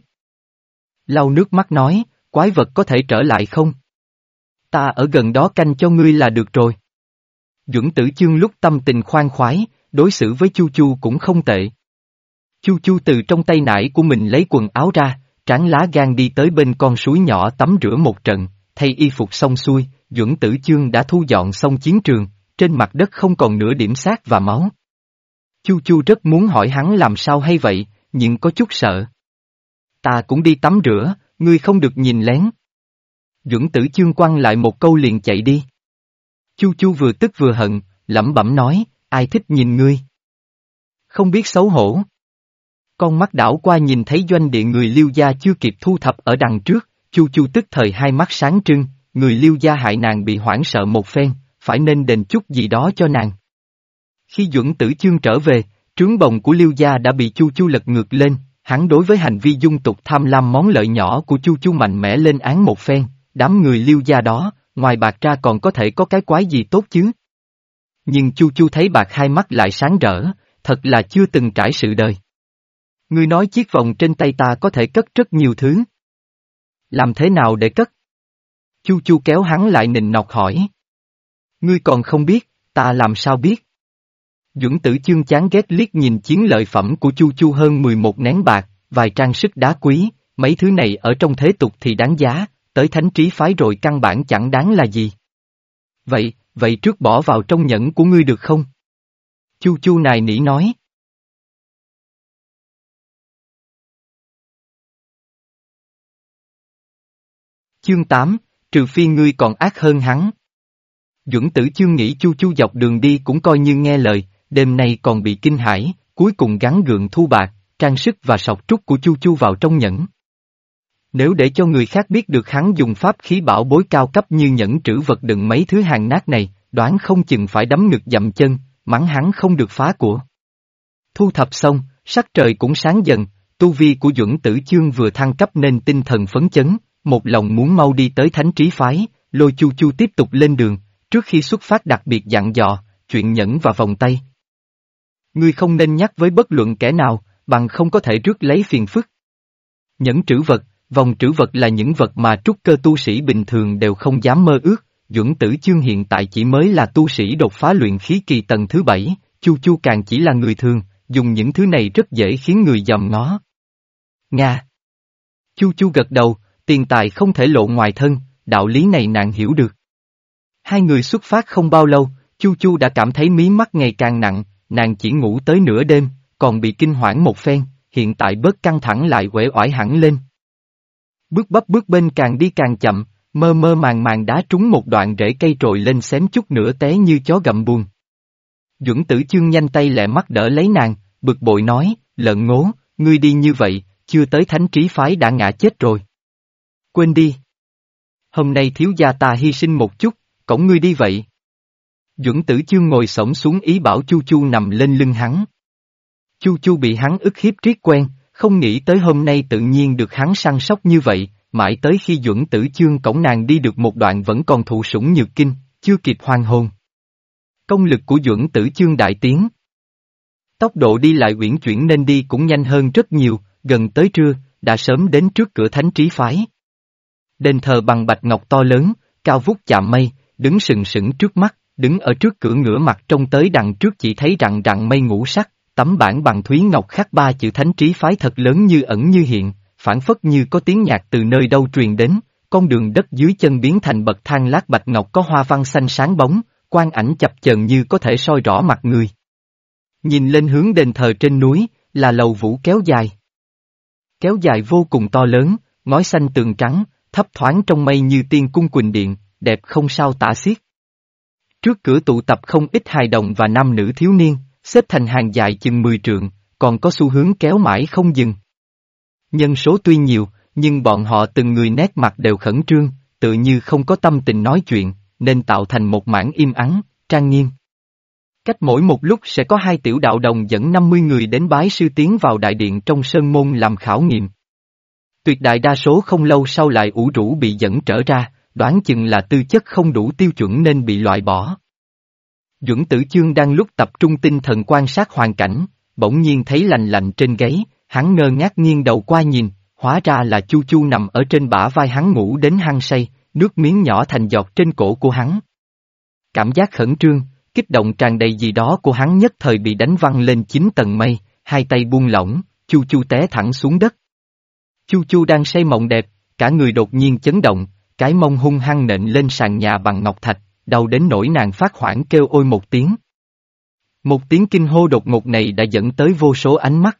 Lau nước mắt nói, quái vật có thể trở lại không? Ta ở gần đó canh cho ngươi là được rồi. Duẩn tử chương lúc tâm tình khoan khoái, đối xử với Chu Chu cũng không tệ. Chu Chu từ trong tay nải của mình lấy quần áo ra, tráng lá gan đi tới bên con suối nhỏ tắm rửa một trận, thay y phục xong xuôi, Duẩn Tử Chương đã thu dọn xong chiến trường, trên mặt đất không còn nửa điểm xác và máu. Chu Chu rất muốn hỏi hắn làm sao hay vậy, nhưng có chút sợ. Ta cũng đi tắm rửa, ngươi không được nhìn lén. Duẩn Tử Chương quăng lại một câu liền chạy đi. Chu Chu vừa tức vừa hận, lẩm bẩm nói, ai thích nhìn ngươi. Không biết xấu hổ. Con mắt đảo qua nhìn thấy doanh địa người liêu gia chưa kịp thu thập ở đằng trước, Chu Chu tức thời hai mắt sáng trưng, người liêu gia hại nàng bị hoảng sợ một phen, phải nên đền chút gì đó cho nàng. Khi Duẩn Tử Chương trở về, trướng bồng của liêu gia đã bị Chu Chu lật ngược lên, hắn đối với hành vi dung tục tham lam món lợi nhỏ của Chu Chu mạnh mẽ lên án một phen, đám người liêu gia đó, ngoài bạc ra còn có thể có cái quái gì tốt chứ. Nhưng Chu Chu thấy bạc hai mắt lại sáng rỡ, thật là chưa từng trải sự đời. Ngươi nói chiếc vòng trên tay ta có thể cất rất nhiều thứ. Làm thế nào để cất? Chu Chu kéo hắn lại nịnh nọc hỏi. Ngươi còn không biết, ta làm sao biết? Dũng tử chương chán ghét liếc nhìn chiến lợi phẩm của Chu Chu hơn 11 nén bạc, vài trang sức đá quý, mấy thứ này ở trong thế tục thì đáng giá, tới thánh trí phái rồi căn bản chẳng đáng là gì. Vậy, vậy trước bỏ vào trong nhẫn của ngươi được không? Chu chu nài nỉ nói. Chương 8, trừ phi ngươi còn ác hơn hắn. Duẩn tử chương nghĩ chu chu dọc đường đi cũng coi như nghe lời, đêm nay còn bị kinh hãi, cuối cùng gắn gượng thu bạc, trang sức và sọc trúc của chu chu vào trong nhẫn. Nếu để cho người khác biết được hắn dùng pháp khí bảo bối cao cấp như nhẫn trữ vật đựng mấy thứ hàng nát này, đoán không chừng phải đấm ngực dậm chân, mắng hắn không được phá của. Thu thập xong, sắc trời cũng sáng dần, tu vi của Duẩn Tử Chương vừa thăng cấp nên tinh thần phấn chấn, một lòng muốn mau đi tới thánh trí phái, lôi chu chu tiếp tục lên đường, trước khi xuất phát đặc biệt dặn dò, chuyện nhẫn và vòng tay. Ngươi không nên nhắc với bất luận kẻ nào, bằng không có thể rước lấy phiền phức. Nhẫn trữ vật, vòng trữ vật là những vật mà trúc cơ tu sĩ bình thường đều không dám mơ ước, dưỡng Tử Chương hiện tại chỉ mới là tu sĩ đột phá luyện khí kỳ tầng thứ bảy, Chu Chu càng chỉ là người thường, dùng những thứ này rất dễ khiến người dòm ngó. Nga Chu Chu gật đầu, tiền tài không thể lộ ngoài thân, đạo lý này nàng hiểu được. Hai người xuất phát không bao lâu, Chu Chu đã cảm thấy mí mắt ngày càng nặng, nàng chỉ ngủ tới nửa đêm, còn bị kinh hoảng một phen, hiện tại bớt căng thẳng lại uể oải hẳn lên. Bước bắp bước bên càng đi càng chậm, mơ mơ màng màng đá trúng một đoạn rễ cây trồi lên xém chút nữa té như chó gặm buồn. Duẩn tử chương nhanh tay lẹ mắt đỡ lấy nàng, bực bội nói, lợn ngố, ngươi đi như vậy, chưa tới thánh trí phái đã ngã chết rồi. Quên đi. Hôm nay thiếu gia ta hy sinh một chút, cổng ngươi đi vậy. Duẩn tử chương ngồi sổng xuống ý bảo Chu Chu nằm lên lưng hắn. Chu Chu bị hắn ức hiếp triết quen, không nghĩ tới hôm nay tự nhiên được hắn săn sóc như vậy, mãi tới khi Duẩn Tử Chương cổng nàng đi được một đoạn vẫn còn thụ sủng nhược kinh, chưa kịp hoang hồn. Công lực của Duẩn Tử Chương đại tiến. Tốc độ đi lại uyển chuyển nên đi cũng nhanh hơn rất nhiều, gần tới trưa, đã sớm đến trước cửa thánh trí phái. Đền thờ bằng bạch ngọc to lớn, cao vút chạm mây, đứng sừng sững trước mắt, đứng ở trước cửa ngửa mặt trông tới đằng trước chỉ thấy rặng rặng mây ngũ sắc, tấm bản bằng thúy ngọc khắc ba chữ thánh trí phái thật lớn như ẩn như hiện, phản phất như có tiếng nhạc từ nơi đâu truyền đến, con đường đất dưới chân biến thành bậc thang lát bạch ngọc có hoa văn xanh sáng bóng, quang ảnh chập chờn như có thể soi rõ mặt người. Nhìn lên hướng đền thờ trên núi, là lầu vũ kéo dài. Kéo dài vô cùng to lớn, ngói xanh tường trắng, thấp thoáng trong mây như tiên cung quỳnh điện, đẹp không sao tả xiết. Trước cửa tụ tập không ít hài đồng và nam nữ thiếu niên, xếp thành hàng dài chừng 10 trượng, còn có xu hướng kéo mãi không dừng. Nhân số tuy nhiều, nhưng bọn họ từng người nét mặt đều khẩn trương, tự như không có tâm tình nói chuyện, nên tạo thành một mảng im ắng, trang nghiêm. Cách mỗi một lúc sẽ có hai tiểu đạo đồng dẫn 50 người đến bái sư tiến vào đại điện trong sơn môn làm khảo nghiệm. Tuyệt đại đa số không lâu sau lại ủ rũ bị dẫn trở ra, đoán chừng là tư chất không đủ tiêu chuẩn nên bị loại bỏ. Duẩn tử chương đang lúc tập trung tinh thần quan sát hoàn cảnh, bỗng nhiên thấy lành lạnh trên gáy, hắn ngơ ngác nghiêng đầu qua nhìn, hóa ra là Chu Chu nằm ở trên bả vai hắn ngủ đến hăng say, nước miếng nhỏ thành giọt trên cổ của hắn. Cảm giác khẩn trương, kích động tràn đầy gì đó của hắn nhất thời bị đánh văng lên chín tầng mây, hai tay buông lỏng, Chu Chu té thẳng xuống đất. Chu Chu đang say mộng đẹp, cả người đột nhiên chấn động, cái mông hung hăng nện lên sàn nhà bằng ngọc thạch, đau đến nỗi nàng phát hoảng kêu ôi một tiếng. Một tiếng kinh hô đột ngột này đã dẫn tới vô số ánh mắt.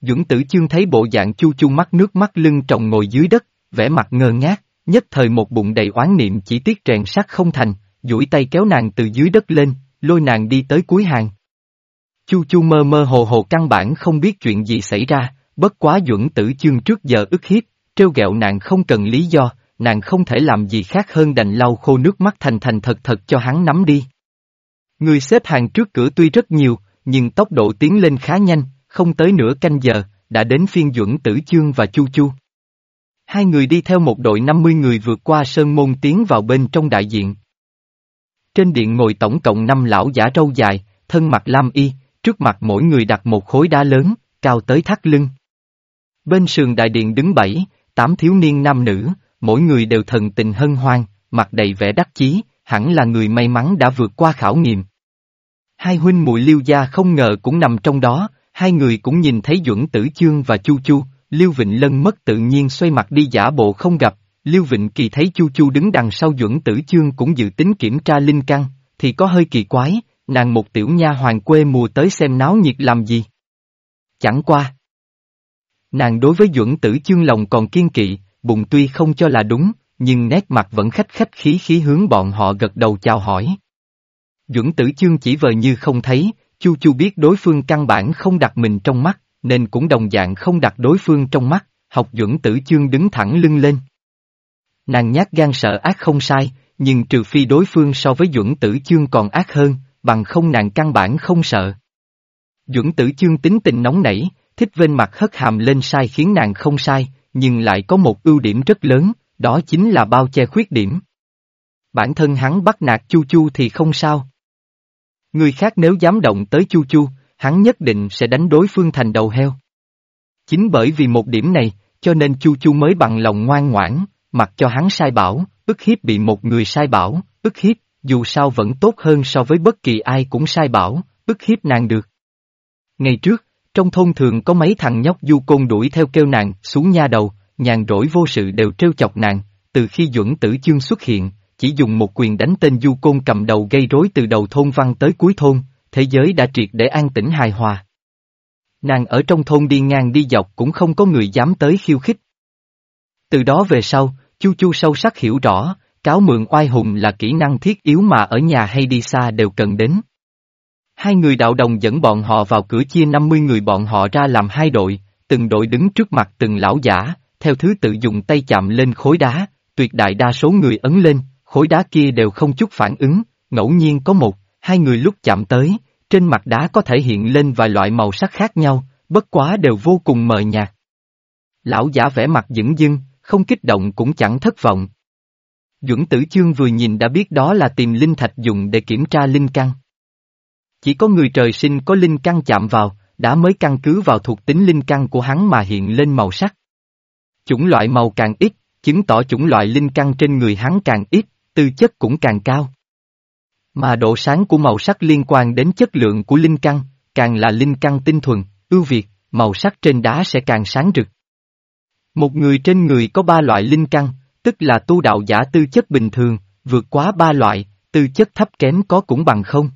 Dũng tử chương thấy bộ dạng chu chu mắt nước mắt lưng trọng ngồi dưới đất, vẻ mặt ngơ ngác, nhất thời một bụng đầy oán niệm chỉ tiếc rèn sắt không thành, duỗi tay kéo nàng từ dưới đất lên, lôi nàng đi tới cuối hàng. Chu chu mơ mơ hồ hồ căn bản không biết chuyện gì xảy ra, bất quá duẩn tử chương trước giờ ức hiếp, trêu ghẹo nàng không cần lý do, nàng không thể làm gì khác hơn đành lau khô nước mắt thành thành thật thật cho hắn nắm đi. Người xếp hàng trước cửa tuy rất nhiều, nhưng tốc độ tiến lên khá nhanh, không tới nửa canh giờ, đã đến phiên Duẩn Tử Chương và Chu Chu. Hai người đi theo một đội 50 người vượt qua sơn môn tiến vào bên trong đại diện. Trên điện ngồi tổng cộng 5 lão giả râu dài, thân mặt lam y, trước mặt mỗi người đặt một khối đá lớn, cao tới thắt lưng. Bên sườn đại điện đứng bảy, tám thiếu niên nam nữ, mỗi người đều thần tình hân hoan, mặt đầy vẻ đắc chí, hẳn là người may mắn đã vượt qua khảo nghiệm. Hai huynh muội Liêu gia không ngờ cũng nằm trong đó, hai người cũng nhìn thấy Duẩn Tử Chương và Chu Chu, Liêu Vịnh Lân mất tự nhiên xoay mặt đi giả bộ không gặp, Liêu Vịnh Kỳ thấy Chu Chu đứng đằng sau Duẩn Tử Chương cũng dự tính kiểm tra linh căn, thì có hơi kỳ quái, nàng một tiểu nha hoàng quê mùa tới xem náo nhiệt làm gì. Chẳng qua. Nàng đối với Duẩn Tử Chương lòng còn kiên kỵ, bụng tuy không cho là đúng, nhưng nét mặt vẫn khách khách khí khí hướng bọn họ gật đầu chào hỏi. Duẩn Tử Chương chỉ vờ như không thấy, Chu Chu biết đối phương căn bản không đặt mình trong mắt, nên cũng đồng dạng không đặt đối phương trong mắt, học Duẩn Tử Chương đứng thẳng lưng lên. Nàng nhát gan sợ ác không sai, nhưng trừ phi đối phương so với Duẩn Tử Chương còn ác hơn, bằng không nàng căn bản không sợ. Duẩn Tử Chương tính tình nóng nảy, thích vên mặt hất hàm lên sai khiến nàng không sai, nhưng lại có một ưu điểm rất lớn, đó chính là bao che khuyết điểm. Bản thân hắn bắt nạt Chu Chu thì không sao. Người khác nếu dám động tới Chu Chu, hắn nhất định sẽ đánh đối phương thành đầu heo. Chính bởi vì một điểm này, cho nên Chu Chu mới bằng lòng ngoan ngoãn, mặc cho hắn sai bảo, ức hiếp bị một người sai bảo, ức hiếp, dù sao vẫn tốt hơn so với bất kỳ ai cũng sai bảo, ức hiếp nàng được. Ngày trước, trong thôn thường có mấy thằng nhóc du côn đuổi theo kêu nàng, xuống nha đầu, nhàn rỗi vô sự đều trêu chọc nàng, từ khi duẩn tử chương xuất hiện, chỉ dùng một quyền đánh tên du côn cầm đầu gây rối từ đầu thôn văn tới cuối thôn, thế giới đã triệt để an tĩnh hài hòa. Nàng ở trong thôn đi ngang đi dọc cũng không có người dám tới khiêu khích. Từ đó về sau, Chu Chu sâu sắc hiểu rõ, cáo mượn oai hùng là kỹ năng thiết yếu mà ở nhà hay đi xa đều cần đến. Hai người đạo đồng dẫn bọn họ vào cửa chia 50 người bọn họ ra làm hai đội, từng đội đứng trước mặt từng lão giả, theo thứ tự dùng tay chạm lên khối đá, tuyệt đại đa số người ấn lên, khối đá kia đều không chút phản ứng, ngẫu nhiên có một, hai người lúc chạm tới, trên mặt đá có thể hiện lên vài loại màu sắc khác nhau, bất quá đều vô cùng mờ nhạt. Lão giả vẽ mặt dững dưng, không kích động cũng chẳng thất vọng. Duẩn tử chương vừa nhìn đã biết đó là tìm linh thạch dùng để kiểm tra linh căn. Chỉ có người trời sinh có linh căn chạm vào, đã mới căn cứ vào thuộc tính linh căn của hắn mà hiện lên màu sắc. Chủng loại màu càng ít, chứng tỏ chủng loại linh căn trên người hắn càng ít, tư chất cũng càng cao. Mà độ sáng của màu sắc liên quan đến chất lượng của linh căn, càng là linh căn tinh thuần, ưu việt, màu sắc trên đá sẽ càng sáng rực. Một người trên người có ba loại linh căn, tức là tu đạo giả tư chất bình thường, vượt quá ba loại, tư chất thấp kém có cũng bằng không.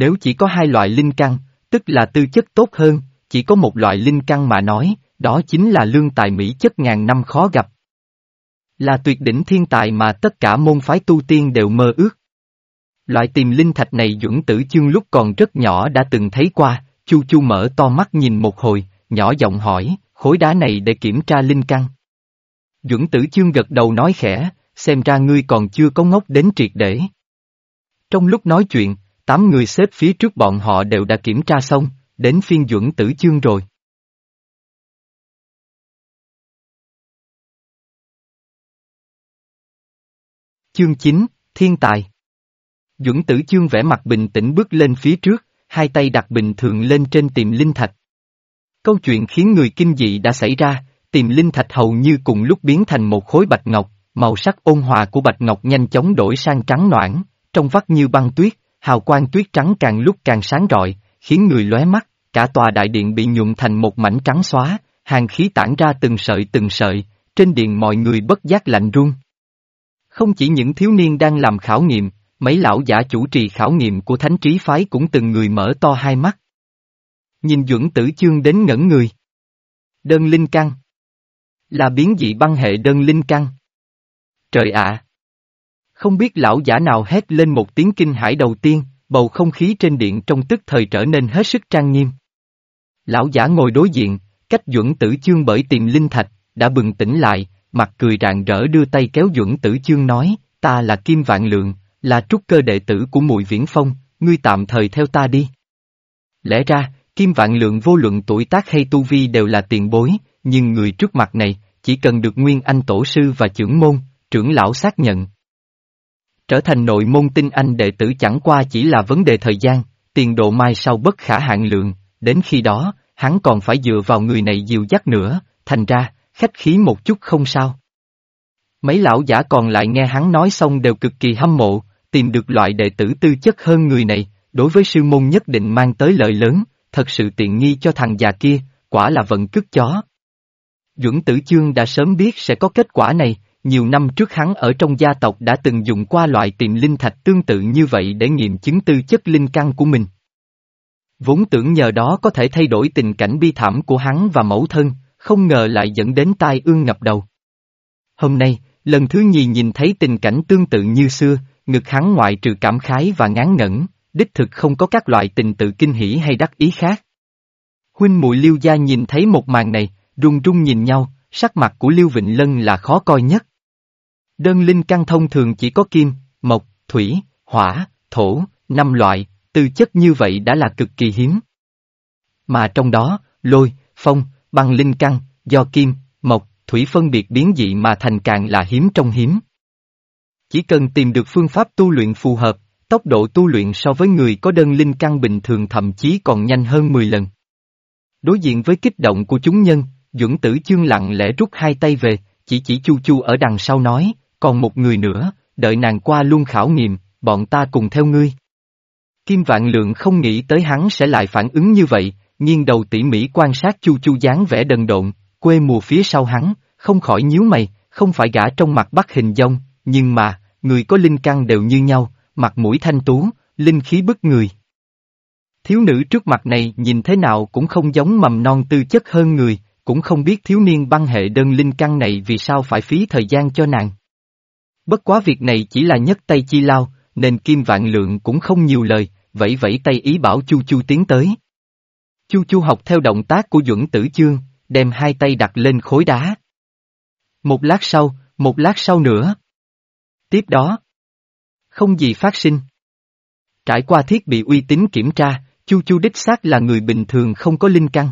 Nếu chỉ có hai loại linh căn, tức là tư chất tốt hơn, chỉ có một loại linh căn mà nói, đó chính là lương tài mỹ chất ngàn năm khó gặp. Là tuyệt đỉnh thiên tài mà tất cả môn phái tu tiên đều mơ ước. Loại tìm linh thạch này Duẩn Tử Chương lúc còn rất nhỏ đã từng thấy qua, Chu Chu mở to mắt nhìn một hồi, nhỏ giọng hỏi, khối đá này để kiểm tra linh căn. Duẩn Tử Chương gật đầu nói khẽ, xem ra ngươi còn chưa có ngốc đến triệt để. Trong lúc nói chuyện, tám người xếp phía trước bọn họ đều đã kiểm tra xong, đến phiên Duẩn Tử Chương rồi. Chương 9, Thiên Tài Duẩn tử chương vẽ mặt bình tĩnh bước lên phía trước, hai tay đặt bình thường lên trên tìm linh thạch. Câu chuyện khiến người kinh dị đã xảy ra, tìm linh thạch hầu như cùng lúc biến thành một khối bạch ngọc, màu sắc ôn hòa của bạch ngọc nhanh chóng đổi sang trắng noãn, trong vắt như băng tuyết, hào quang tuyết trắng càng lúc càng sáng rọi, khiến người lóe mắt, cả tòa đại điện bị nhuộm thành một mảnh trắng xóa, hàng khí tản ra từng sợi từng sợi, trên điện mọi người bất giác lạnh run. Không chỉ những thiếu niên đang làm khảo nghiệm, mấy lão giả chủ trì khảo nghiệm của thánh trí phái cũng từng người mở to hai mắt. Nhìn dưỡng tử chương đến ngẩn người. Đơn linh căn. Là biến dị băng hệ đơn linh căn. Trời ạ! Không biết lão giả nào hét lên một tiếng kinh hải đầu tiên, bầu không khí trên điện trong tức thời trở nên hết sức trang nghiêm. Lão giả ngồi đối diện, cách duẩn tử chương bởi tiền linh thạch, đã bừng tỉnh lại, mặt cười rạng rỡ đưa tay kéo duẩn tử chương nói, ta là Kim Vạn Lượng, là trúc cơ đệ tử của Mùi Viễn Phong, ngươi tạm thời theo ta đi. Lẽ ra, Kim Vạn Lượng vô luận tuổi tác hay tu vi đều là tiền bối, nhưng người trước mặt này, chỉ cần được Nguyên Anh Tổ Sư và trưởng môn, trưởng lão xác nhận. Trở thành nội môn tinh anh đệ tử chẳng qua chỉ là vấn đề thời gian, tiền độ mai sau bất khả hạn lượng, đến khi đó, hắn còn phải dựa vào người này dìu dắt nữa, thành ra, khách khí một chút không sao. Mấy lão giả còn lại nghe hắn nói xong đều cực kỳ hâm mộ, tìm được loại đệ tử tư chất hơn người này, đối với sư môn nhất định mang tới lợi lớn, thật sự tiện nghi cho thằng già kia, quả là vận cứt chó. Duẩn Tử Chương đã sớm biết sẽ có kết quả này, nhiều năm trước hắn ở trong gia tộc đã từng dùng qua loại tiền linh thạch tương tự như vậy để nghiệm chứng tư chất linh căn của mình. Vốn tưởng nhờ đó có thể thay đổi tình cảnh bi thảm của hắn và mẫu thân, không ngờ lại dẫn đến tai ương ngập đầu. Hôm nay, lần thứ nhì nhìn thấy tình cảnh tương tự như xưa, ngực hắn ngoại trừ cảm khái và ngán ngẩn, đích thực không có các loại tình tự kinh hỉ hay đắc ý khác. Huynh muội Liêu gia nhìn thấy một màn này, run run nhìn nhau, sắc mặt của Liêu Vịnh Lân là khó coi nhất. Đơn linh căn thông thường chỉ có kim, mộc, thủy, hỏa, thổ, năm loại, tư chất như vậy đã là cực kỳ hiếm. Mà trong đó, lôi, phong, băng linh căn, do kim, mộc, thủy phân biệt biến dị mà thành càng là hiếm trong hiếm. Chỉ cần tìm được phương pháp tu luyện phù hợp, tốc độ tu luyện so với người có đơn linh căn bình thường thậm chí còn nhanh hơn 10 lần. Đối diện với kích động của chúng nhân, dưỡng Tử Chương lặng lẽ rút hai tay về, chỉ chỉ Chu Chu ở đằng sau nói, còn một người nữa, đợi nàng qua luôn khảo nghiệm, bọn ta cùng theo ngươi. Kim Vạn Lượng không nghĩ tới hắn sẽ lại phản ứng như vậy, nghiêng đầu tỉ mỉ quan sát Chu Chu dáng vẻ đần độn, quê mùa phía sau hắn, không khỏi nhíu mày, không phải gã trong mặt bắt hình dông nhưng mà, người có linh căn đều như nhau, mặt mũi thanh tú, linh khí bức người. Thiếu nữ trước mặt này nhìn thế nào cũng không giống mầm non tư chất hơn người, cũng không biết thiếu niên băng hệ đơn linh căn này vì sao phải phí thời gian cho nàng. Bất quá việc này chỉ là nhất tay chi lao, nên Kim Vạn Lượng cũng không nhiều lời, vẫy vẫy tay ý bảo Chu Chu tiến tới. Chu Chu học theo động tác của Duẩn Tử Chương, đem hai tay đặt lên khối đá. Một lát sau, một lát sau nữa. Tiếp đó, không gì phát sinh. Trải qua thiết bị uy tín kiểm tra, Chu Chu đích xác là người bình thường không có linh căn.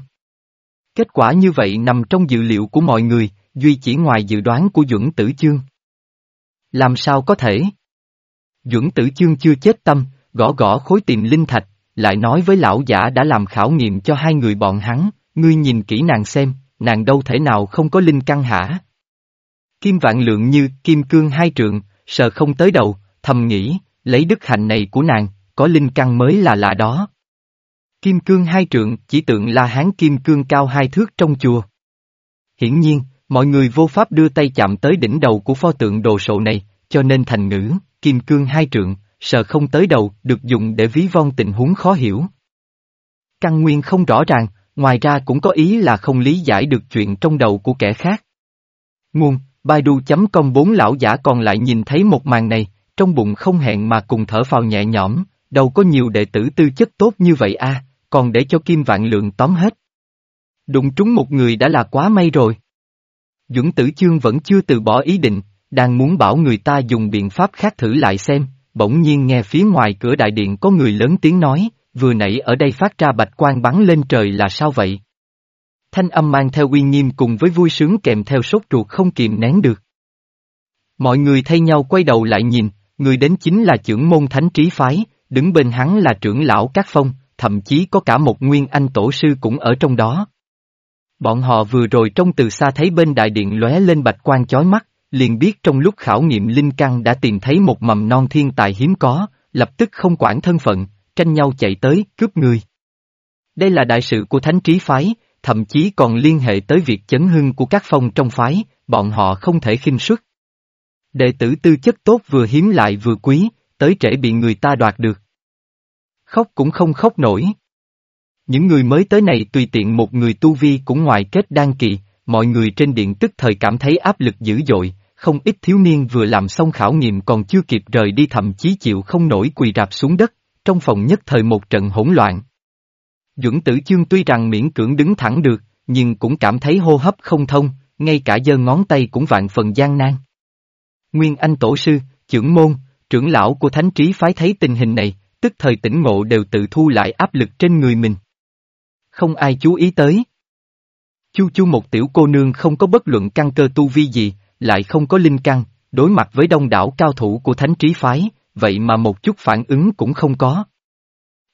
Kết quả như vậy nằm trong dự liệu của mọi người, duy chỉ ngoài dự đoán của Duẩn Tử Chương. Làm sao có thể? Duẩn Tử Chương chưa chết tâm, gõ gõ khối tìm linh thạch, lại nói với lão giả đã làm khảo nghiệm cho hai người bọn hắn, ngươi nhìn kỹ nàng xem, nàng đâu thể nào không có linh căn hả? Kim vạn lượng như kim cương hai trượng, sợ không tới đầu, thầm nghĩ, lấy đức hạnh này của nàng, có linh căn mới là lạ đó. Kim cương hai trượng chỉ tượng là hán kim cương cao hai thước trong chùa. Hiển nhiên, Mọi người vô pháp đưa tay chạm tới đỉnh đầu của pho tượng đồ sộ này, cho nên thành ngữ, kim cương hai trượng, sợ không tới đầu, được dùng để ví von tình huống khó hiểu. Căn nguyên không rõ ràng, ngoài ra cũng có ý là không lý giải được chuyện trong đầu của kẻ khác. Nguồn, Baidu.com bốn lão giả còn lại nhìn thấy một màn này, trong bụng không hẹn mà cùng thở phào nhẹ nhõm, đâu có nhiều đệ tử tư chất tốt như vậy a, còn để cho Kim Vạn Lượng tóm hết. Đụng trúng một người đã là quá may rồi. Dũng Tử Chương vẫn chưa từ bỏ ý định, đang muốn bảo người ta dùng biện pháp khác thử lại xem, bỗng nhiên nghe phía ngoài cửa đại điện có người lớn tiếng nói, vừa nãy ở đây phát ra bạch quang bắn lên trời là sao vậy? Thanh âm mang theo uy nghiêm cùng với vui sướng kèm theo sốt ruột không kìm nén được. Mọi người thay nhau quay đầu lại nhìn, người đến chính là trưởng môn thánh trí phái, đứng bên hắn là trưởng lão Cát Phong, thậm chí có cả một nguyên anh tổ sư cũng ở trong đó. Bọn họ vừa rồi trong từ xa thấy bên đại điện lóe lên bạch quang chói mắt, liền biết trong lúc khảo nghiệm linh căn đã tìm thấy một mầm non thiên tài hiếm có, lập tức không quản thân phận, tranh nhau chạy tới, cướp người. Đây là đại sự của thánh trí phái, thậm chí còn liên hệ tới việc chấn hưng của các phong trong phái, bọn họ không thể khinh suất. Đệ tử tư chất tốt vừa hiếm lại vừa quý, tới trễ bị người ta đoạt được. Khóc cũng không khóc nổi. Những người mới tới này tùy tiện một người tu vi cũng ngoài kết đan kỳ, mọi người trên điện tức thời cảm thấy áp lực dữ dội, không ít thiếu niên vừa làm xong khảo nghiệm còn chưa kịp rời đi thậm chí chịu không nổi quỳ rạp xuống đất, trong phòng nhất thời một trận hỗn loạn. dưỡng tử chương tuy rằng miễn cưỡng đứng thẳng được, nhưng cũng cảm thấy hô hấp không thông, ngay cả giơ ngón tay cũng vạn phần gian nan. Nguyên Anh Tổ Sư, trưởng môn, trưởng lão của thánh trí phái thấy tình hình này, tức thời tỉnh ngộ đều tự thu lại áp lực trên người mình. Không ai chú ý tới. Chu chu một tiểu cô nương không có bất luận căn cơ tu vi gì, lại không có linh căn, đối mặt với đông đảo cao thủ của thánh trí phái, vậy mà một chút phản ứng cũng không có.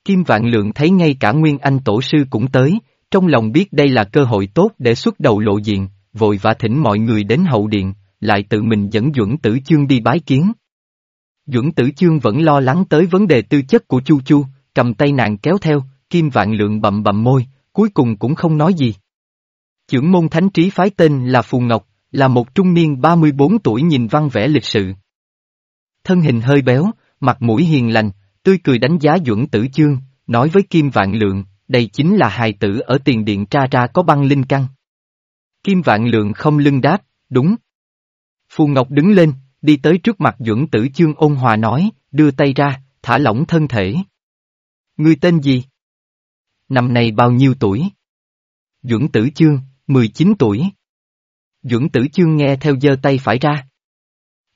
Kim Vạn Lượng thấy ngay cả Nguyên Anh Tổ sư cũng tới, trong lòng biết đây là cơ hội tốt để xuất đầu lộ diện, vội vã thỉnh mọi người đến hậu điện, lại tự mình dẫn Duẩn Tử Chương đi bái kiến. Duẩn Tử Chương vẫn lo lắng tới vấn đề tư chất của Chu Chu, cầm tay nàng kéo theo, Kim Vạn Lượng bậm bậm môi, cuối cùng cũng không nói gì. Chưởng môn thánh trí phái tên là Phù Ngọc, là một trung niên 34 tuổi nhìn văn vẻ lịch sự. Thân hình hơi béo, mặt mũi hiền lành, tươi cười đánh giá Duẩn Tử Chương, nói với Kim Vạn Lượng, đây chính là hài tử ở tiền điện tra ra có băng linh căn. Kim Vạn Lượng không lưng đáp, đúng. Phù Ngọc đứng lên, đi tới trước mặt Duẩn Tử Chương ôn hòa nói, đưa tay ra, thả lỏng thân thể. Người tên gì? Năm nay bao nhiêu tuổi? Duẩn Tử Chương, 19 tuổi. Duẩn Tử Chương nghe theo giơ tay phải ra.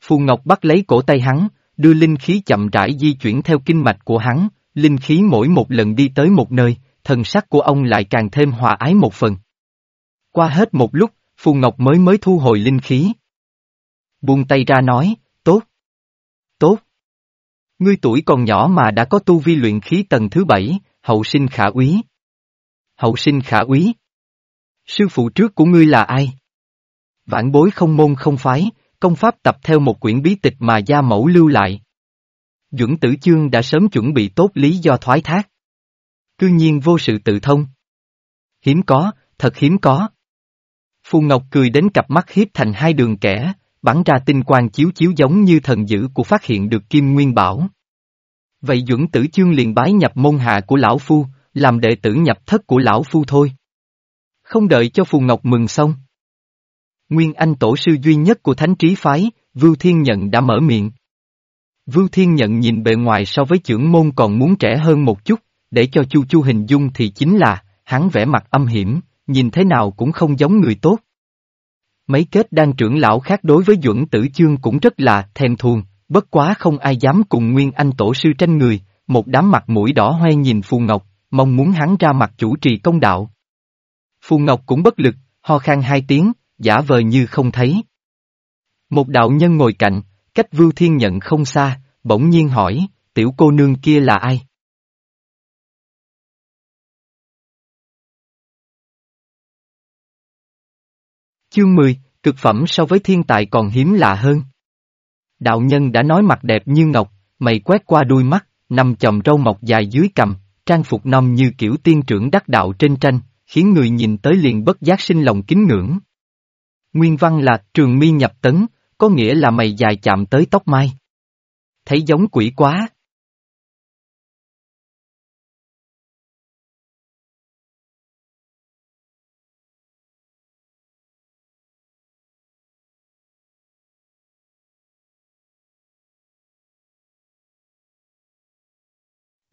Phù Ngọc bắt lấy cổ tay hắn, đưa linh khí chậm rãi di chuyển theo kinh mạch của hắn, linh khí mỗi một lần đi tới một nơi, thần sắc của ông lại càng thêm hòa ái một phần. Qua hết một lúc, Phù Ngọc mới mới thu hồi linh khí. Buông tay ra nói, tốt. Tốt. Ngươi tuổi còn nhỏ mà đã có tu vi luyện khí tầng thứ bảy, hậu sinh khả úy. Hậu sinh khả úy. Sư phụ trước của ngươi là ai? Vãn bối không môn không phái, công pháp tập theo một quyển bí tịch mà gia mẫu lưu lại. Duẩn Tử Chương đã sớm chuẩn bị tốt lý do thoái thác. Cư nhiên vô sự tự thông. Hiếm có, thật hiếm có. Phù Ngọc cười đến cặp mắt hiếp thành hai đường kẻ, bắn ra tinh quang chiếu chiếu giống như thần dữ của phát hiện được Kim Nguyên Bảo. Vậy Duẩn Tử Chương liền bái nhập môn hạ của Lão Phu, làm đệ tử nhập thất của Lão Phu thôi. Không đợi cho Phù Ngọc mừng xong. Nguyên Anh tổ sư duy nhất của Thánh Trí Phái, Vưu Thiên Nhận đã mở miệng. Vưu Thiên Nhận nhìn bề ngoài so với trưởng môn còn muốn trẻ hơn một chút, để cho Chu Chu hình dung thì chính là, hắn vẻ mặt âm hiểm, nhìn thế nào cũng không giống người tốt. Mấy kết đan trưởng lão khác đối với Duẩn Tử Chương cũng rất là thèm thuồng, bất quá không ai dám cùng Nguyên Anh tổ sư tranh người, một đám mặt mũi đỏ hoe nhìn Phù Ngọc, mong muốn hắn ra mặt chủ trì công đạo. Phù Ngọc cũng bất lực, ho khan hai tiếng, giả vờ như không thấy. Một đạo nhân ngồi cạnh, cách Vưu Thiên Nhận không xa, bỗng nhiên hỏi, tiểu cô nương kia là ai? Chương 10, cực phẩm so với thiên tài còn hiếm lạ hơn. Đạo nhân đã nói mặt đẹp như ngọc, mày quét qua đuôi mắt, nằm chồng râu mọc dài dưới cầm, trang phục nông như kiểu tiên trưởng đắc đạo trên tranh, khiến người nhìn tới liền bất giác sinh lòng kính ngưỡng. Nguyên văn là trường mi nhập tấn, có nghĩa là mày dài chạm tới tóc mai. Thấy giống quỷ quá.